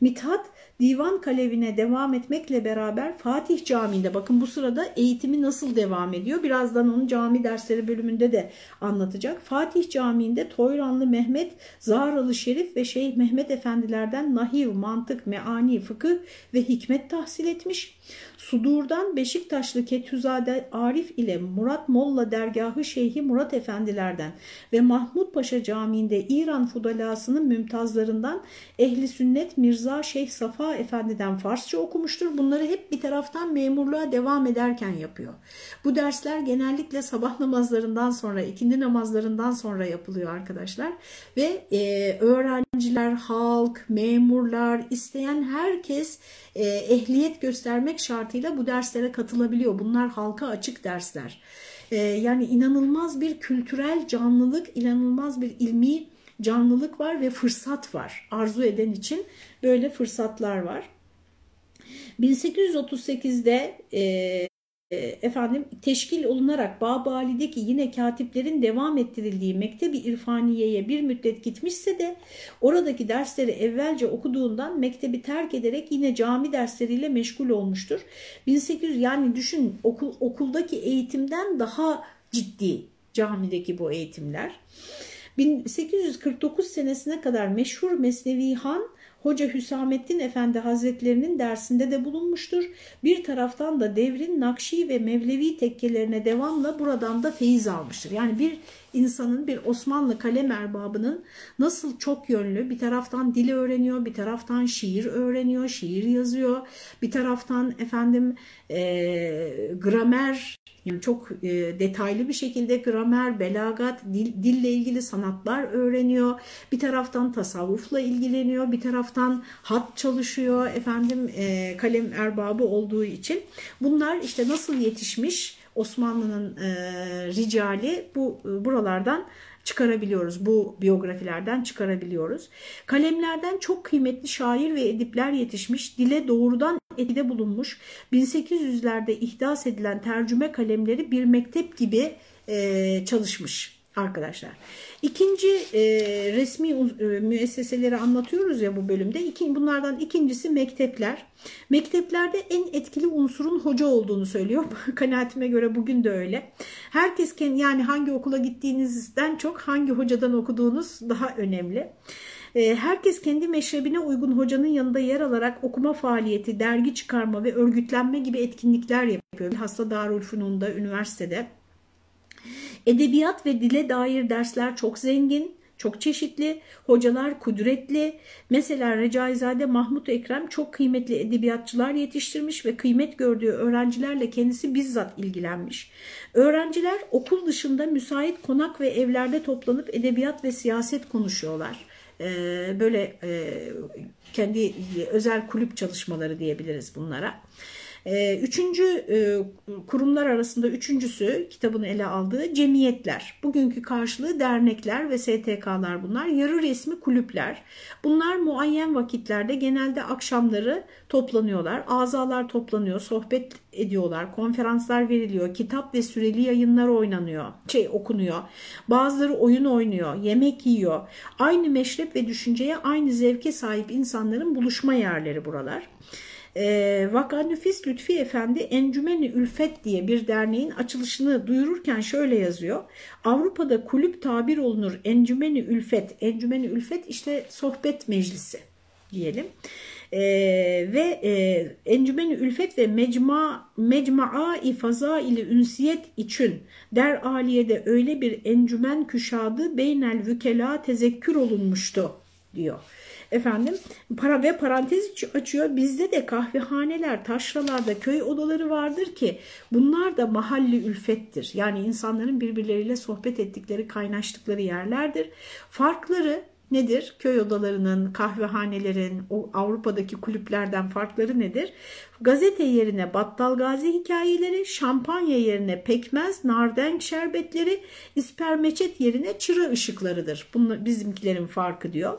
Mithat divan kalevine devam etmekle beraber Fatih Camii'nde bakın bu sırada eğitimi nasıl devam ediyor birazdan onun cami dersleri bölümünde de anlatacak. Fatih Camii'nde Toyranlı Mehmet, Zahralı Şerif ve Şeyh Mehmet Efendilerden nahiv, mantık, meani, fıkıh ve hikmet tahsil etmiş. Sudur'dan Beşiktaşlı Ketüzade Arif ile Murat Molla dergahı Şeyhi Murat Efendilerden ve Mahmud Paşa Camii'nde İran fudalasının mümtazlarından Ehli Sünnet Mirza Şeyh Safa Efendi'den Farsça okumuştur. Bunları hep bir taraftan memurluğa devam ederken yapıyor. Bu dersler genellikle sabah namazlarından sonra, ikindi namazlarından sonra yapılıyor arkadaşlar. Ve e, öğrenciler, halk, memurlar, isteyen herkes e, ehliyet göstermek şartıyla bu derslere katılabiliyor. Bunlar halka açık dersler. E, yani inanılmaz bir kültürel canlılık, inanılmaz bir ilmi canlılık var ve fırsat var. Arzu eden için böyle fırsatlar var. 1838'de e, e, efendim teşkil olunarak Babali'deki yine katiplerin devam ettirildiği Mektebi İrfaniye'ye bir müddet gitmişse de oradaki dersleri evvelce okuduğundan mektebi terk ederek yine cami dersleriyle meşgul olmuştur. 1800 yani düşün okul, okuldaki eğitimden daha ciddi camideki bu eğitimler. 1849 senesine kadar meşhur Mesnevi Han Hoca Hüsamettin Efendi Hazretlerinin dersinde de bulunmuştur. Bir taraftan da devrin Nakşi ve Mevlevi tekkelerine devamla buradan da feyiz almıştır. Yani bir insanın bir Osmanlı kalem erbabının nasıl çok yönlü bir taraftan dili öğreniyor, bir taraftan şiir öğreniyor, şiir yazıyor, bir taraftan efendim e, gramer yani çok e, detaylı bir şekilde gramer, belagat, dil, dille ilgili sanatlar öğreniyor. Bir taraftan tasavvufla ilgileniyor, bir taraftan hat çalışıyor efendim e, kalem erbabı olduğu için. Bunlar işte nasıl yetişmiş Osmanlı'nın e, ricali bu e, buralardan çıkarabiliyoruz. Bu biyografilerden çıkarabiliyoruz. Kalemlerden çok kıymetli şair ve edipler yetişmiş, dile doğrudan etkide bulunmuş. 1800'lerde ihdas edilen tercüme kalemleri bir mektep gibi e, çalışmış arkadaşlar. İkinci e, resmi e, müesseseleri anlatıyoruz ya bu bölümde. İkin, bunlardan ikincisi mektepler. Mekteplerde en etkili unsurun hoca olduğunu söylüyor. Kanaatime göre bugün de öyle. Herkes yani hangi okula gittiğinizden çok hangi hocadan okuduğunuz daha önemli. E, herkes kendi meşrebine uygun hocanın yanında yer alarak okuma faaliyeti, dergi çıkarma ve örgütlenme gibi etkinlikler yapıyor. Hasta Darülfünun'da, üniversitede. Edebiyat ve dile dair dersler çok zengin, çok çeşitli, hocalar kudretli. Mesela Recaizade Mahmut Ekrem çok kıymetli edebiyatçılar yetiştirmiş ve kıymet gördüğü öğrencilerle kendisi bizzat ilgilenmiş. Öğrenciler okul dışında müsait konak ve evlerde toplanıp edebiyat ve siyaset konuşuyorlar. Ee, böyle e, kendi özel kulüp çalışmaları diyebiliriz bunlara. E, üçüncü e, kurumlar arasında üçüncüsü kitabını ele aldığı cemiyetler. Bugünkü karşılığı dernekler ve STK'lar bunlar. Yarı resmi kulüpler. Bunlar muayyen vakitlerde genelde akşamları toplanıyorlar. Azalar toplanıyor, sohbet ediyorlar, konferanslar veriliyor, kitap ve süreli yayınlar oynanıyor, şey okunuyor. Bazıları oyun oynuyor, yemek yiyor. Aynı meşrep ve düşünceye aynı zevke sahip insanların buluşma yerleri buralar. E, Vakanüfis Lütfi Efendi Encümeni Ülfet diye bir derneğin açılışını duyururken şöyle yazıyor. Avrupa'da kulüp tabir olunur Encümeni Ülfet. Encümeni Ülfet işte sohbet meclisi diyelim. E, ve e, Encümeni Ülfet ve Mecma Mecmaa-i Fazaili Ünsiyet için der aliyede öyle bir encümen küşadı beynel vükela tezekkür olunmuştu diyor. Efendim para ve parantez açıyor. Bizde de kahvehaneler, taşralarda, köy odaları vardır ki bunlar da mahalli ülfettir. Yani insanların birbirleriyle sohbet ettikleri, kaynaştıkları yerlerdir. Farkları nedir? Köy odalarının, kahvehanelerin, o Avrupa'daki kulüplerden farkları nedir? Gazete yerine battal gazi hikayeleri, şampanya yerine pekmez, nardenk şerbetleri, ispermeçet yerine çıra ışıklarıdır. Bunlar bizimkilerin farkı diyor.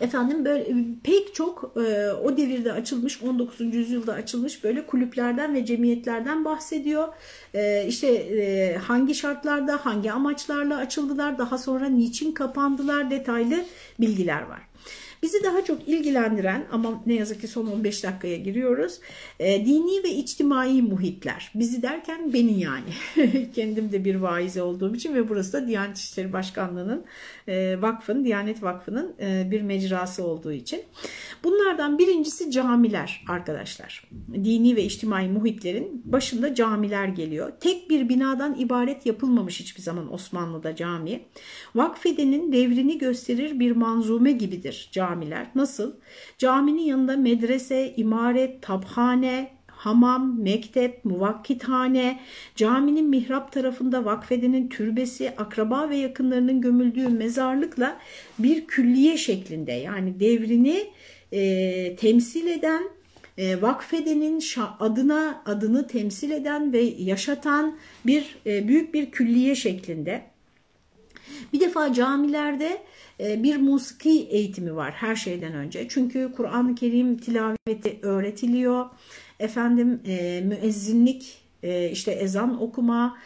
Efendim böyle pek çok e, o devirde açılmış 19. yüzyılda açılmış böyle kulüplerden ve cemiyetlerden bahsediyor. E, işte e, hangi şartlarda hangi amaçlarla açıldılar daha sonra niçin kapandılar detaylı bilgiler var. Bizi daha çok ilgilendiren ama ne yazık ki son 15 dakikaya giriyoruz. E, dini ve içtimai muhitler. Bizi derken beni yani. Kendim de bir vaize olduğum için ve burası da Diyanet İşleri Başkanlığı'nın e, vakfın, Diyanet Vakfı'nın e, bir mecrası olduğu için. Bunlardan birincisi camiler arkadaşlar. Dini ve içtimai muhitlerin başında camiler geliyor. Tek bir binadan ibaret yapılmamış hiçbir zaman Osmanlı'da cami. Vakfedenin devrini gösterir bir manzume gibidir camiler. Nasıl? Caminin yanında medrese, imaret, tabhane, hamam, mektep, muvakkithane, caminin mihrap tarafında vakfedenin türbesi, akraba ve yakınlarının gömüldüğü mezarlıkla bir külliye şeklinde yani devrini e, temsil eden e, vakfedenin adına adını temsil eden ve yaşatan bir e, büyük bir külliye şeklinde. Bir defa camilerde e, bir musiki eğitimi var her şeyden önce. Çünkü Kur'an-ı Kerim tilaveti öğretiliyor. Efendim e, müezzinlik e, işte ezan okuma,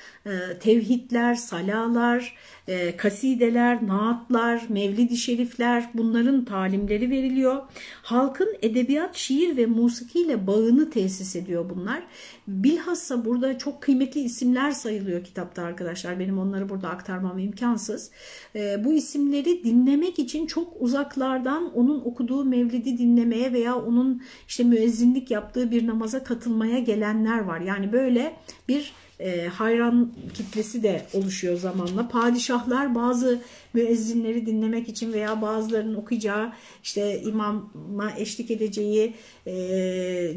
tevhidler, salalar, e, kasideler, naatlar, mevlid-i şerifler bunların talimleri veriliyor. Halkın edebiyat, şiir ve musikiyle bağını tesis ediyor bunlar. Bilhassa burada çok kıymetli isimler sayılıyor kitapta arkadaşlar. Benim onları burada aktarmam imkansız. Bu isimleri dinlemek için çok uzaklardan onun okuduğu mevlidi dinlemeye veya onun işte müezzinlik yaptığı bir namaza katılmaya gelenler var. Yani böyle bir e, hayran kitlesi de oluşuyor zamanla. Padişahlar bazı müezzinleri dinlemek için veya bazılarının okuyacağı işte imama eşlik edeceği e,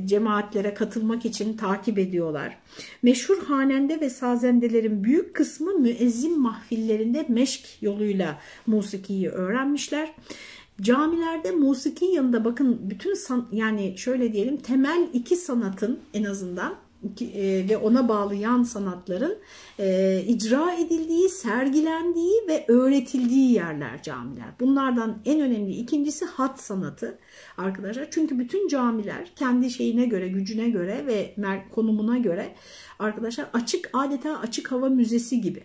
cemaatlere katılmak için takip ediyorlar. Meşhur hanende ve sazendelerin büyük kısmı müezzin mahfillerinde meşk yoluyla musikiyi öğrenmişler. Camilerde musiki yanında bakın bütün san, yani şöyle diyelim temel iki sanatın en azından ve ona bağlı yan sanatların e, icra edildiği, sergilendiği ve öğretildiği yerler camiler. Bunlardan en önemli ikincisi hat sanatı arkadaşlar. Çünkü bütün camiler kendi şeyine göre, gücüne göre ve konumuna göre arkadaşlar açık adeta açık hava müzesi gibi.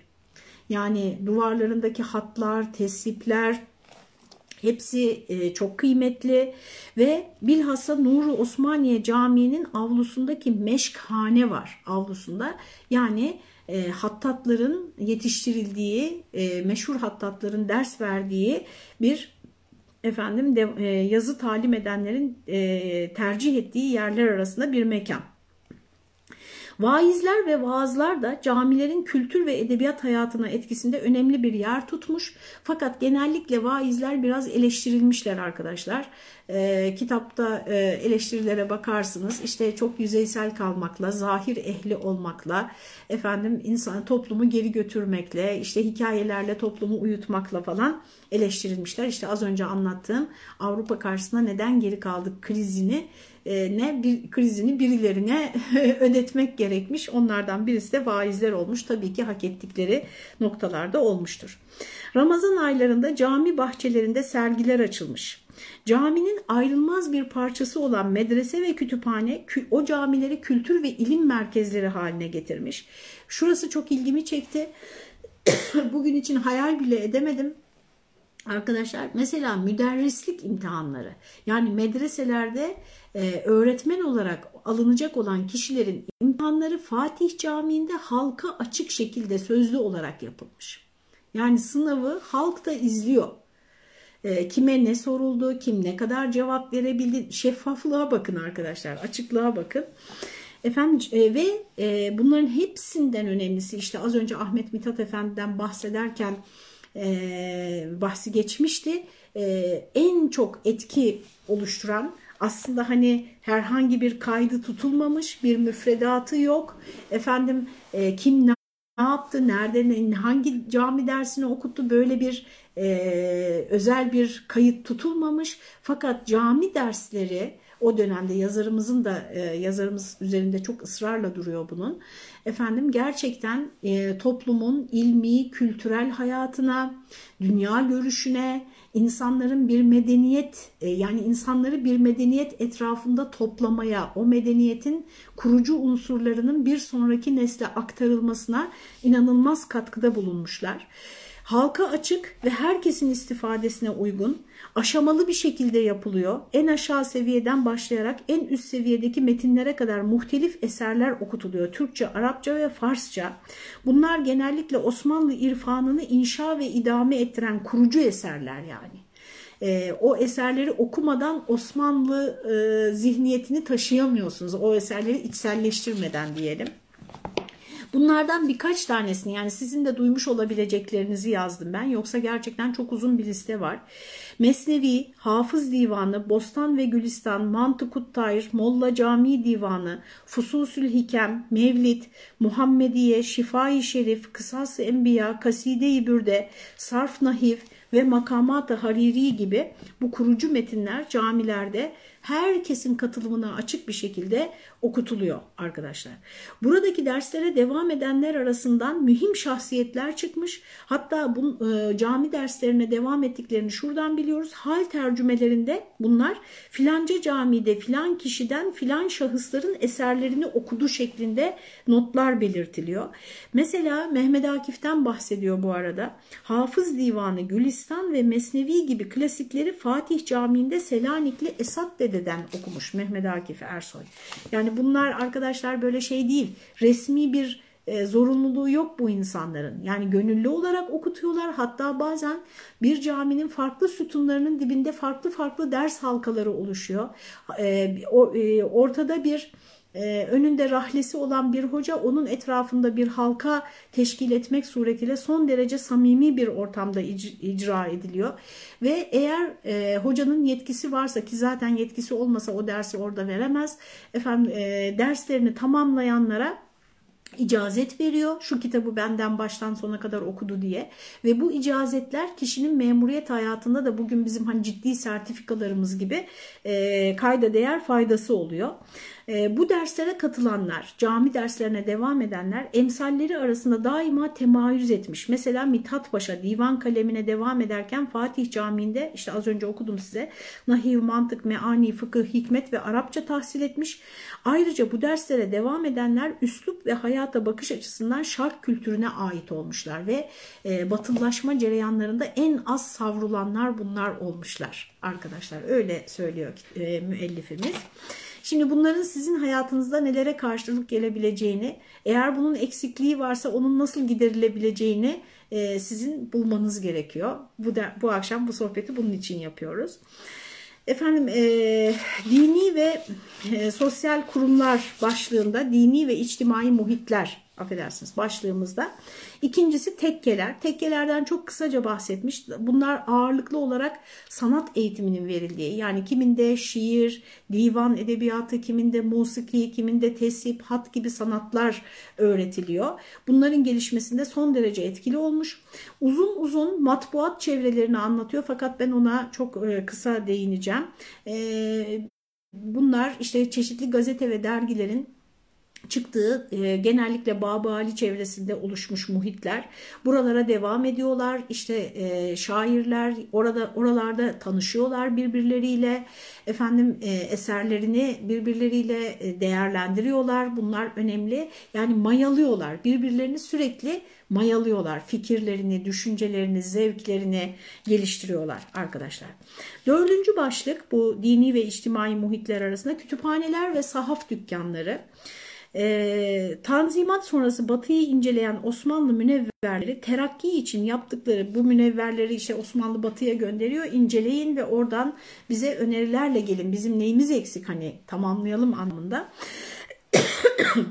Yani duvarlarındaki hatlar, tesipler, Hepsi e, çok kıymetli ve bilhassa Nuru Osmaniye Camii'nin avlusundaki meşkhane var avlusunda. Yani e, hattatların yetiştirildiği, e, meşhur hattatların ders verdiği bir efendim de, e, yazı talim edenlerin e, tercih ettiği yerler arasında bir mekan. Vaizler ve vaazlar da camilerin kültür ve edebiyat hayatına etkisinde önemli bir yer tutmuş. Fakat genellikle vaizler biraz eleştirilmişler arkadaşlar. E, kitapta e, eleştirilere bakarsınız. İşte çok yüzeysel kalmakla, zahir ehli olmakla, efendim insan toplumu geri götürmekle, işte hikayelerle toplumu uyutmakla falan eleştirilmişler. İşte az önce anlattığım Avrupa karşısında neden geri kaldık krizini ne bir krizini birilerine ödetmek gerekmiş. Onlardan birisi de vaizler olmuş. Tabii ki hak ettikleri noktalarda olmuştur. Ramazan aylarında cami bahçelerinde sergiler açılmış. Caminin ayrılmaz bir parçası olan medrese ve kütüphane o camileri kültür ve ilim merkezleri haline getirmiş. Şurası çok ilgimi çekti. Bugün için hayal bile edemedim. Arkadaşlar mesela müderrislik imtihanları yani medreselerde e, öğretmen olarak alınacak olan kişilerin imtihanları Fatih Camii'nde halka açık şekilde sözlü olarak yapılmış. Yani sınavı halk da izliyor. E, kime ne soruldu, kim ne kadar cevap verebildi şeffaflığa bakın arkadaşlar açıklığa bakın. Efendim e, ve e, bunların hepsinden önemlisi işte az önce Ahmet Mithat Efendi'den bahsederken e, bahsi geçmişti. E, en çok etki oluşturan aslında hani herhangi bir kaydı tutulmamış, bir müfredatı yok. Efendim e, kim ne yaptı, nerede, hangi cami dersini okuttu böyle bir e, özel bir kayıt tutulmamış. Fakat cami dersleri o dönemde yazarımızın da e, yazarımız üzerinde çok ısrarla duruyor bunun. Efendim gerçekten e, toplumun ilmi, kültürel hayatına, dünya görüşüne, insanların bir medeniyet e, yani insanları bir medeniyet etrafında toplamaya, o medeniyetin kurucu unsurlarının bir sonraki nesle aktarılmasına inanılmaz katkıda bulunmuşlar halka açık ve herkesin istifadesine uygun, aşamalı bir şekilde yapılıyor. En aşağı seviyeden başlayarak en üst seviyedeki metinlere kadar muhtelif eserler okutuluyor. Türkçe, Arapça ve Farsça. Bunlar genellikle Osmanlı irfanını inşa ve idame ettiren kurucu eserler yani. E, o eserleri okumadan Osmanlı e, zihniyetini taşıyamıyorsunuz. O eserleri içselleştirmeden diyelim. Bunlardan birkaç tanesini yani sizin de duymuş olabileceklerinizi yazdım ben. Yoksa gerçekten çok uzun bir liste var. Mesnevi, Hafız Divanı, Bostan ve Gülistan, Mantıkut Tayr, Molla Camii Divanı, Fususül Hikem, Mevlid, Muhammediye, Şifai Şerif, Kısas-ı Enbiya, Kaside-i Bürde, Sarf Nahif ve Makamat-ı Hariri gibi bu kurucu metinler camilerde herkesin katılımına açık bir şekilde okutuluyor arkadaşlar. Buradaki derslere devam edenler arasından mühim şahsiyetler çıkmış. Hatta bu e, cami derslerine devam ettiklerini şuradan biliyoruz. Hal tercümelerinde bunlar filanca camide filan kişiden filan şahısların eserlerini okudu şeklinde notlar belirtiliyor. Mesela Mehmet Akif'ten bahsediyor bu arada. Hafız Divanı, Gülistan ve Mesnevi gibi klasikleri Fatih Camii'nde Selanikli Esat Dede'den okumuş Mehmet Akif Ersoy. Yani bunlar arkadaşlar böyle şey değil. Resmi bir e, zorunluluğu yok bu insanların. Yani gönüllü olarak okutuyorlar. Hatta bazen bir caminin farklı sütunlarının dibinde farklı farklı ders halkaları oluşuyor. E, o, e, ortada bir ee, önünde rahlesi olan bir hoca onun etrafında bir halka teşkil etmek suretiyle son derece samimi bir ortamda icra ediliyor. Ve eğer e, hocanın yetkisi varsa ki zaten yetkisi olmasa o dersi orada veremez. Efendim e, derslerini tamamlayanlara icazet veriyor. Şu kitabı benden baştan sona kadar okudu diye. Ve bu icazetler kişinin memuriyet hayatında da bugün bizim hani ciddi sertifikalarımız gibi e, kayda değer faydası oluyor. E, bu derslere katılanlar, cami derslerine devam edenler emsalleri arasında daima temayüz etmiş. Mesela Mithat Paşa divan kalemine devam ederken Fatih Camii'nde işte az önce okudum size nahiv, mantık, meani, fıkıh, hikmet ve Arapça tahsil etmiş. Ayrıca bu derslere devam edenler üslup ve hayata bakış açısından şark kültürüne ait olmuşlar ve e, batılılaşma cereyanlarında en az savrulanlar bunlar olmuşlar arkadaşlar. Öyle söylüyor e, müellifimiz. Şimdi bunların sizin hayatınızda nelere karşılık gelebileceğini, eğer bunun eksikliği varsa onun nasıl giderilebileceğini e, sizin bulmanız gerekiyor. Bu, da, bu akşam bu sohbeti bunun için yapıyoruz. Efendim e, dini ve e, sosyal kurumlar başlığında dini ve içtimai muhitler affedersiniz başlığımızda. İkincisi tekkeler. Tekkelerden çok kısaca bahsetmiş. Bunlar ağırlıklı olarak sanat eğitiminin verildiği yani kiminde şiir, divan edebiyatı, kiminde musiki, kiminde tesip, hat gibi sanatlar öğretiliyor. Bunların gelişmesinde son derece etkili olmuş. Uzun uzun matbuat çevrelerini anlatıyor fakat ben ona çok e, kısa değineceğim. E, bunlar işte çeşitli gazete ve dergilerin çıktığı e, genellikle Babali çevresinde oluşmuş muhitler buralara devam ediyorlar. İşte e, şairler orada oralarda tanışıyorlar birbirleriyle. Efendim e, eserlerini birbirleriyle e, değerlendiriyorlar. Bunlar önemli. Yani mayalıyorlar. Birbirlerini sürekli mayalıyorlar. Fikirlerini düşüncelerini zevklerini geliştiriyorlar arkadaşlar. Dördüncü başlık bu dini ve içtimai muhitler arasında kütüphaneler ve sahaf dükkanları e, Tanzimat sonrası Batı'yı inceleyen Osmanlı münevverleri terakki için yaptıkları bu münevverleri işte Osmanlı Batı'ya gönderiyor. inceleyin ve oradan bize önerilerle gelin. Bizim neyimiz eksik hani tamamlayalım anlamında.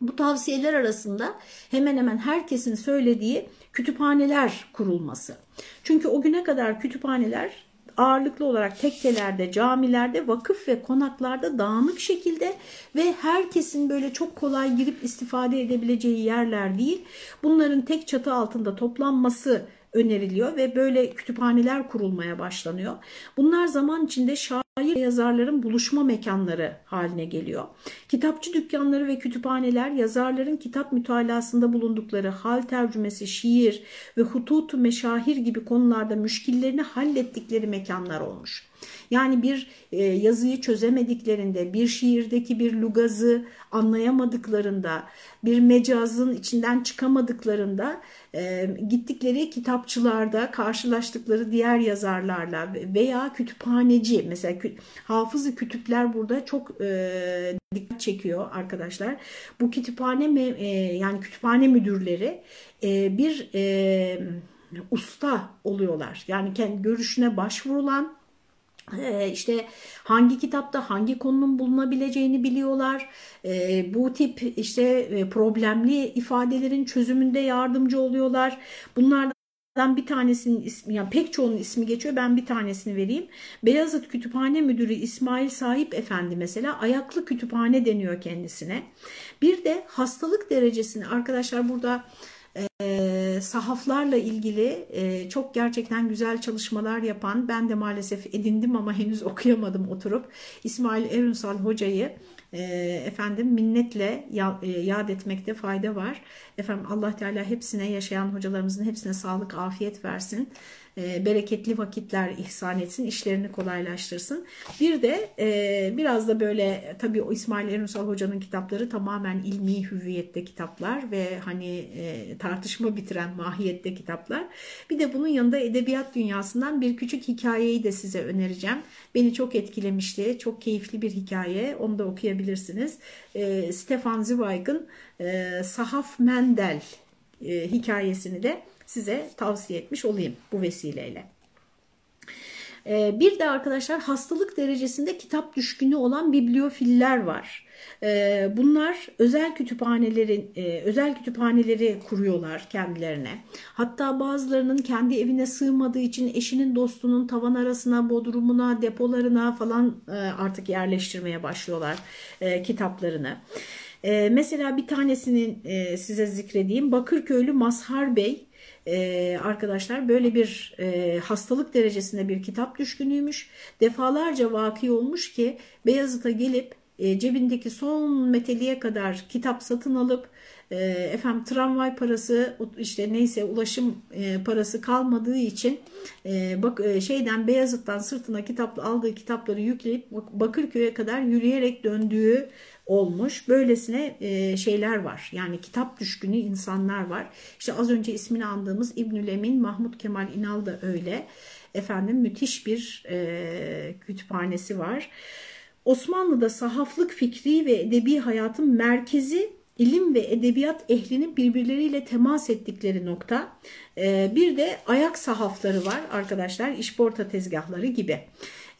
bu tavsiyeler arasında hemen hemen herkesin söylediği kütüphaneler kurulması. Çünkü o güne kadar kütüphaneler ağırlıklı olarak tekkelerde, camilerde, vakıf ve konaklarda dağınık şekilde ve herkesin böyle çok kolay girip istifade edebileceği yerler değil. Bunların tek çatı altında toplanması öneriliyor ve böyle kütüphaneler kurulmaya başlanıyor. Bunlar zaman içinde şair yazarların buluşma mekanları haline geliyor. Kitapçı dükkanları ve kütüphaneler yazarların kitap mütalasında bulundukları hal tercümesi, şiir ve hututu meşahir gibi konularda müşkillerini hallettikleri mekanlar olmuş. Yani bir e, yazıyı çözemediklerinde, bir şiirdeki bir lugazı anlayamadıklarında, bir mecazın içinden çıkamadıklarında e, gittikleri kitapçılarda karşılaştıkları diğer yazarlarla veya kütüphaneci mesela hafızı kütüpler burada çok e, dikkat çekiyor arkadaşlar. Bu kütüphane e, yani kütüphane müdürleri e, bir e, usta oluyorlar. Yani kendi görüşüne başvurulan işte hangi kitapta hangi konunun bulunabileceğini biliyorlar. Ee, bu tip işte e, problemli ifadelerin çözümünde yardımcı oluyorlar. Bunlardan bir tanesinin ismi, yani pek çoğunun ismi geçiyor. Ben bir tanesini vereyim. Beyazıt Kütüphane Müdürü İsmail Sahip Efendi mesela ayaklı kütüphane deniyor kendisine. Bir de hastalık derecesini arkadaşlar burada e, sahaflarla ilgili e, çok gerçekten güzel çalışmalar yapan ben de maalesef edindim ama henüz okuyamadım oturup İsmail Erunsal hocayı e, efendim minnetle ya, e, yad etmekte fayda var. Efendim Allah Teala hepsine yaşayan hocalarımızın hepsine sağlık afiyet versin. E, bereketli vakitler ihsan etsin, işlerini kolaylaştırsın. Bir de e, biraz da böyle tabii o İsmail Erunsal Hoca'nın kitapları tamamen ilmi hüviyette kitaplar ve hani e, tartışma bitiren mahiyette kitaplar. Bir de bunun yanında edebiyat dünyasından bir küçük hikayeyi de size önereceğim. Beni çok etkilemişti. Çok keyifli bir hikaye. Onu da okuyabilirsiniz. Stefan Zweig'ın Sahaf Mendel hikayesini de size tavsiye etmiş olayım bu vesileyle. Ee, bir de arkadaşlar hastalık derecesinde kitap düşkünü olan bibliofiller var. Ee, bunlar özel kütüphanelerin e, özel kütüphaneleri kuruyorlar kendilerine. Hatta bazılarının kendi evine sığmadığı için eşinin dostunun tavan arasına, bodrumuna, depolarına falan e, artık yerleştirmeye başlıyorlar e, kitaplarını. Mesela bir tanesini size zikredeyim. Bakırköylü Mazhar Bey e, arkadaşlar böyle bir e, hastalık derecesinde bir kitap düşkünüymüş. Defalarca vaki olmuş ki Beyazıt'a gelip e, cebindeki son meteliğe kadar kitap satın alıp e, efendim tramvay parası işte neyse ulaşım e, parası kalmadığı için e, bak e, şeyden Beyazıt'tan sırtına kitap aldığı kitapları yükleyip Bakırköy'e kadar yürüyerek döndüğü olmuş. Böylesine e, şeyler var. Yani kitap düşkünü insanlar var. İşte az önce ismini andığımız İbnül Emin, Mahmut Kemal İnal da öyle. Efendim müthiş bir e, kütüphanesi var. Osmanlı'da sahaflık fikri ve edebi hayatın merkezi ilim ve edebiyat ehlinin birbirleriyle temas ettikleri nokta. E, bir de ayak sahafları var arkadaşlar işporta tezgahları gibi.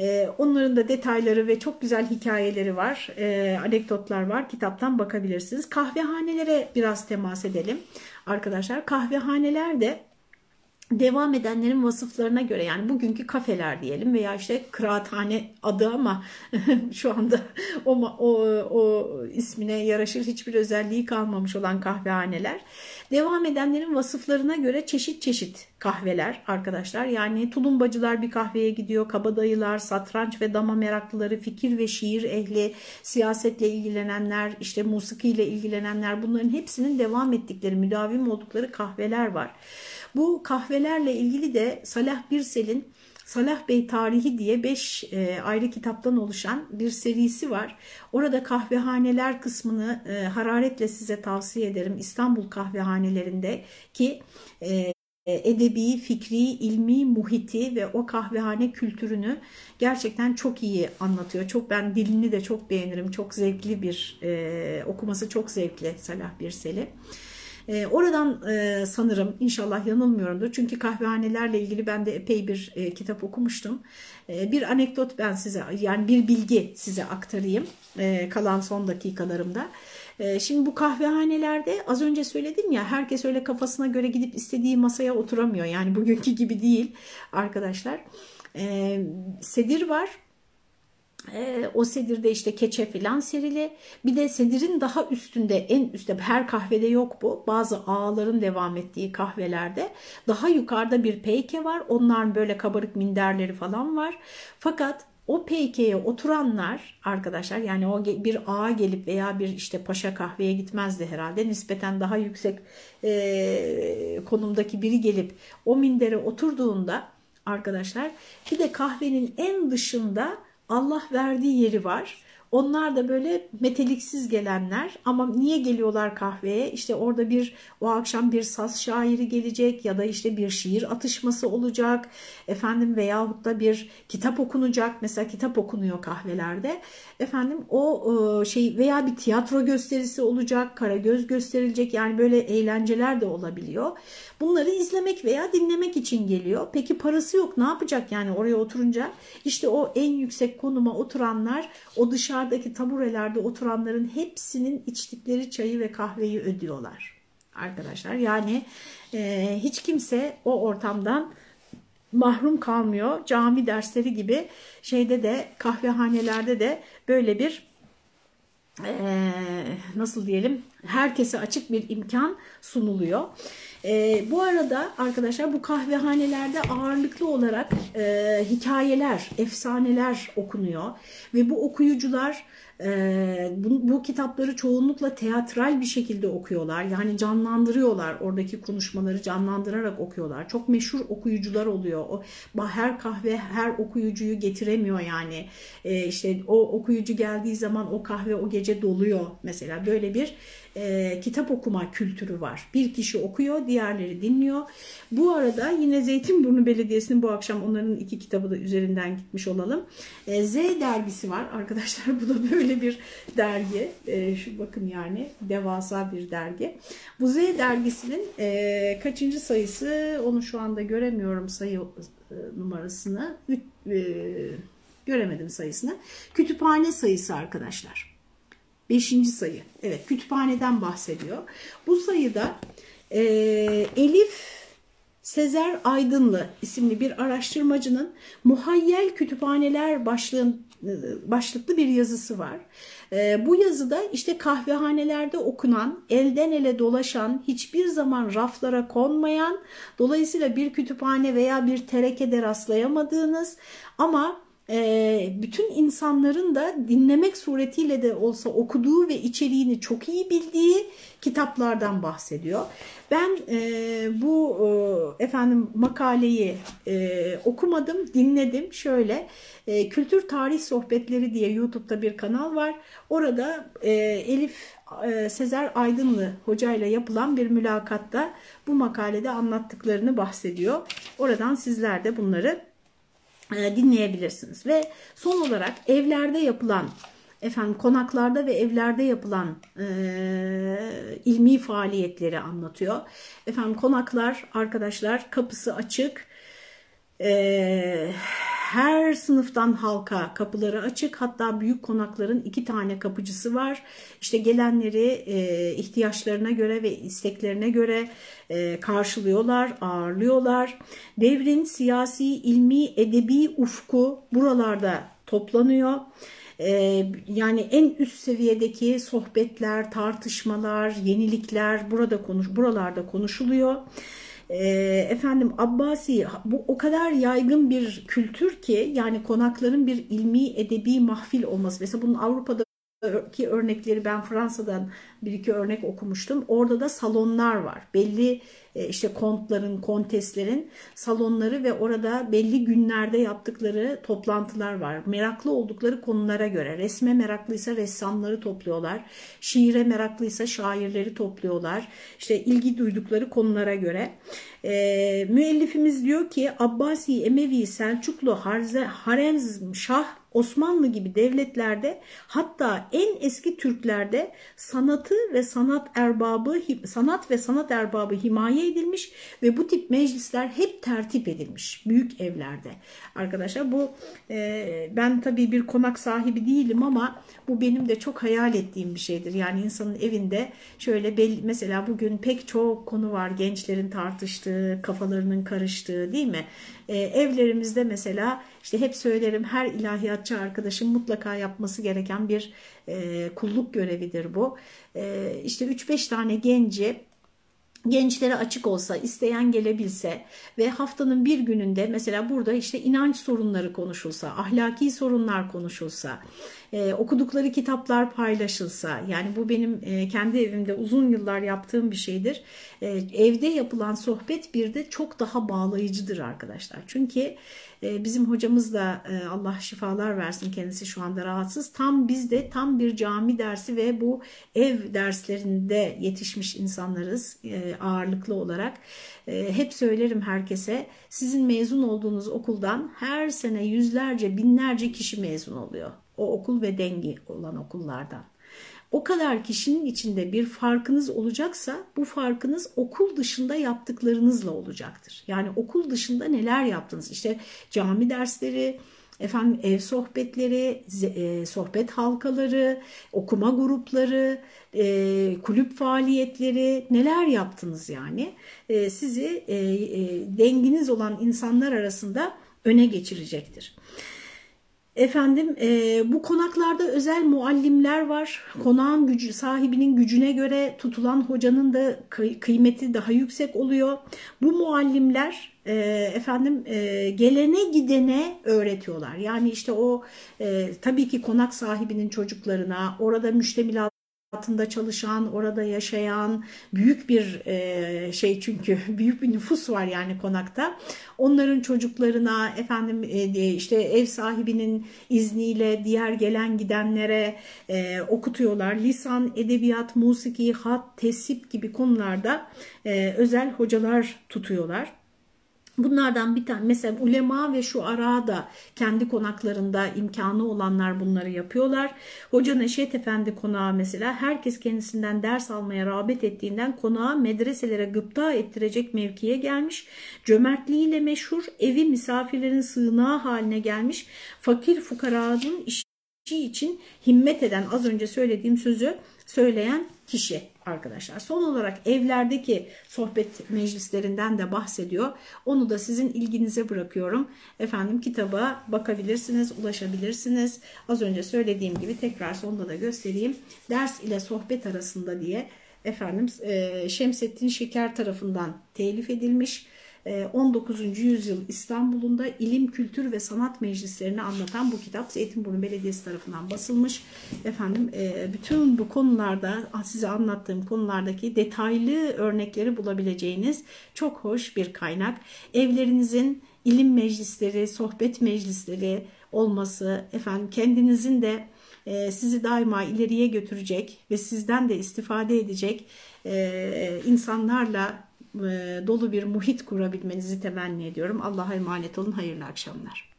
E, onların da detayları ve çok güzel hikayeleri var, e, anekdotlar var. Kitaptan bakabilirsiniz. Kahvehanelere biraz temas edelim arkadaşlar. Kahvehaneler de devam edenlerin vasıflarına göre yani bugünkü kafeler diyelim veya işte kıraathane adı ama şu anda o, o, o ismine yaraşır hiçbir özelliği kalmamış olan kahvehaneler devam edenlerin vasıflarına göre çeşit çeşit kahveler arkadaşlar yani tulumbacılar bir kahveye gidiyor kabadayılar satranç ve dama meraklıları fikir ve şiir ehli siyasetle ilgilenenler işte musikiyle ilgilenenler bunların hepsinin devam ettikleri müdavim oldukları kahveler var. Bu kahvelerle ilgili de Salah Birsel'in Salah Bey Tarihi diye 5 e, ayrı kitaptan oluşan bir serisi var. Orada kahvehaneler kısmını e, hararetle size tavsiye ederim. İstanbul kahvehanelerinde ki e, edebi, fikri, ilmi muhiti ve o kahvehane kültürünü gerçekten çok iyi anlatıyor. Çok ben dilini de çok beğenirim. Çok zevkli bir e, okuması çok zevkli Salah Birsel'i. E, oradan e, sanırım inşallah yanılmıyorumdur. Çünkü kahvehanelerle ilgili ben de epey bir e, kitap okumuştum. E, bir anekdot ben size yani bir bilgi size aktarayım e, kalan son dakikalarımda. E, şimdi bu kahvehanelerde az önce söyledim ya herkes öyle kafasına göre gidip istediği masaya oturamıyor. Yani bugünkü gibi değil arkadaşlar. Sedir var e, o sedirde işte keçe filan serili. Bir de sedirin daha üstünde en üstte her kahvede yok bu. Bazı ağaların devam ettiği kahvelerde daha yukarıda bir peyke var. Onların böyle kabarık minderleri falan var. Fakat o peykeye oturanlar arkadaşlar yani o bir ağa gelip veya bir işte paşa kahveye gitmezdi herhalde. Nispeten daha yüksek e, konumdaki biri gelip o mindere oturduğunda arkadaşlar bir de kahvenin en dışında Allah verdiği yeri var. Onlar da böyle meteliksiz gelenler ama niye geliyorlar kahveye? İşte orada bir o akşam bir saz şairi gelecek ya da işte bir şiir atışması olacak efendim veyahut da bir kitap okunacak. Mesela kitap okunuyor kahvelerde. Efendim o e, şey veya bir tiyatro gösterisi olacak, karagöz gösterilecek yani böyle eğlenceler de olabiliyor. Bunları izlemek veya dinlemek için geliyor. Peki parası yok ne yapacak yani oraya oturunca? İşte o en yüksek konuma oturanlar o dışarıdaki taburelerde oturanların hepsinin içtikleri çayı ve kahveyi ödüyorlar arkadaşlar. Yani e, hiç kimse o ortamdan mahrum kalmıyor. Cami dersleri gibi şeyde de kahvehanelerde de böyle bir e, nasıl diyelim herkese açık bir imkan sunuluyor. E, bu arada arkadaşlar bu kahvehanelerde ağırlıklı olarak e, hikayeler, efsaneler okunuyor ve bu okuyucular e, bu, bu kitapları çoğunlukla teatral bir şekilde okuyorlar. Yani canlandırıyorlar oradaki konuşmaları canlandırarak okuyorlar. Çok meşhur okuyucular oluyor. O, her kahve her okuyucuyu getiremiyor yani. E, işte o okuyucu geldiği zaman o kahve o gece doluyor mesela böyle bir e, kitap okuma kültürü var. Bir kişi okuyor, diğerleri dinliyor. Bu arada yine Zeytinburnu Belediyesi'nin bu akşam onların iki kitabı da üzerinden gitmiş olalım. E, Z dergisi var arkadaşlar. Bu da böyle bir dergi. E, şu bakın yani devasa bir dergi. Bu Z dergisinin e, kaçıncı sayısı onu şu anda göremiyorum sayı e, numarasını. E, göremedim sayısını. Kütüphane sayısı arkadaşlar. Beşinci sayı. Evet kütüphaneden bahsediyor. Bu sayıda e, Elif Sezer Aydınlı isimli bir araştırmacının muhayyel kütüphaneler başlığın, başlıklı bir yazısı var. E, bu yazıda işte kahvehanelerde okunan, elden ele dolaşan, hiçbir zaman raflara konmayan, dolayısıyla bir kütüphane veya bir terekede rastlayamadığınız ama ee, bütün insanların da dinlemek suretiyle de olsa okuduğu ve içeriğini çok iyi bildiği kitaplardan bahsediyor. Ben e, bu e, efendim makaleyi e, okumadım, dinledim. Şöyle Kültür Tarih Sohbetleri diye YouTube'da bir kanal var. Orada Elif Sezer Aydınlı hocayla yapılan bir mülakatta bu makalede anlattıklarını bahsediyor. Oradan sizler de bunları dinleyebilirsiniz. Ve son olarak evlerde yapılan efendim konaklarda ve evlerde yapılan e, ilmi faaliyetleri anlatıyor. Efendim konaklar arkadaşlar kapısı açık. E, her sınıftan halka kapıları açık. Hatta büyük konakların iki tane kapıcısı var. İşte gelenleri e, ihtiyaçlarına göre ve isteklerine göre e, karşılıyorlar, ağırlıyorlar. Devrin siyasi, ilmi, edebi ufku buralarda toplanıyor. Ee, yani en üst seviyedeki sohbetler, tartışmalar, yenilikler burada konuş, buralarda konuşuluyor. Ee, efendim Abbasi bu o kadar yaygın bir kültür ki yani konakların bir ilmi edebi mahfil olması. Mesela bunun Avrupa'da ki örnekleri ben Fransa'dan bir iki örnek okumuştum. Orada da salonlar var. Belli e, işte kontların, konteslerin salonları ve orada belli günlerde yaptıkları toplantılar var. Meraklı oldukları konulara göre. Resme meraklıysa ressamları topluyorlar. Şiire meraklıysa şairleri topluyorlar. İşte ilgi duydukları konulara göre. E, müellifimiz diyor ki Abbasi, Emevi, Selçuklu, Harze, Harem, Şah Osmanlı gibi devletlerde hatta en eski Türklerde sanatı ve sanat erbabı sanat ve sanat erbabı himaye edilmiş ve bu tip meclisler hep tertip edilmiş büyük evlerde. Arkadaşlar bu e, ben tabii bir konak sahibi değilim ama bu benim de çok hayal ettiğim bir şeydir. Yani insanın evinde şöyle belli, mesela bugün pek çok konu var gençlerin tartıştığı, kafalarının karıştığı değil mi? E, evlerimizde mesela işte hep söylerim her ilahiyatçı arkadaşın mutlaka yapması gereken bir e, kulluk görevidir bu. E, işte 3-5 tane genci gençlere açık olsa, isteyen gelebilse ve haftanın bir gününde mesela burada işte inanç sorunları konuşulsa, ahlaki sorunlar konuşulsa, e, okudukları kitaplar paylaşılsa, yani bu benim e, kendi evimde uzun yıllar yaptığım bir şeydir. E, evde yapılan sohbet bir de çok daha bağlayıcıdır arkadaşlar. Çünkü e, bizim hocamız da e, Allah şifalar versin kendisi şu anda rahatsız. Tam bizde tam bir cami dersi ve bu ev derslerinde yetişmiş insanlarız e, ağırlıklı olarak. Hep söylerim herkese sizin mezun olduğunuz okuldan her sene yüzlerce binlerce kişi mezun oluyor. O okul ve dengi olan okullardan. O kadar kişinin içinde bir farkınız olacaksa bu farkınız okul dışında yaptıklarınızla olacaktır. Yani okul dışında neler yaptınız? İşte cami dersleri, efendim ev sohbetleri, e, sohbet halkaları, okuma grupları, e, kulüp faaliyetleri neler yaptınız yani? E, sizi denginiz olan insanlar arasında öne geçirecektir. Efendim e, bu konaklarda özel muallimler var. Konağın gücü, sahibinin gücüne göre tutulan hocanın da kıymeti daha yüksek oluyor. Bu muallimler e, efendim e, gelene gidene öğretiyorlar. Yani işte o e, tabii ki konak sahibinin çocuklarına, orada müştemilat altında çalışan, orada yaşayan büyük bir e, şey çünkü büyük bir nüfus var yani konakta. Onların çocuklarına efendim e, işte ev sahibinin izniyle diğer gelen gidenlere e, okutuyorlar. Lisan, edebiyat, musiki, hat, tesip gibi konularda e, özel hocalar tutuyorlar. Bunlardan bir tane mesela ulema ve şu ara da kendi konaklarında imkanı olanlar bunları yapıyorlar. Hoca Neşet Efendi konağı mesela herkes kendisinden ders almaya rağbet ettiğinden konağı medreselere gıpta ettirecek mevkiye gelmiş. Cömertliğiyle meşhur evi misafirlerin sığınağı haline gelmiş. Fakir fukaranın işi için himmet eden az önce söylediğim sözü söyleyen kişi arkadaşlar. Son olarak evlerdeki sohbet meclislerinden de bahsediyor. Onu da sizin ilginize bırakıyorum. Efendim kitaba bakabilirsiniz, ulaşabilirsiniz. Az önce söylediğim gibi tekrar sonunda da göstereyim. Ders ile sohbet arasında diye efendim Şemsettin Şeker tarafından telif edilmiş 19. Ee, yüzyıl İstanbul'unda ilim, kültür ve sanat meclislerini anlatan bu kitap Zeytinburnu Belediyesi tarafından basılmış. Efendim e, bütün bu konularda size anlattığım konulardaki detaylı örnekleri bulabileceğiniz çok hoş bir kaynak. Evlerinizin ilim meclisleri, sohbet meclisleri olması, efendim kendinizin de e, sizi daima ileriye götürecek ve sizden de istifade edecek e, insanlarla dolu bir muhit kurabilmenizi temenni ediyorum. Allah'a emanet olun. Hayırlı akşamlar.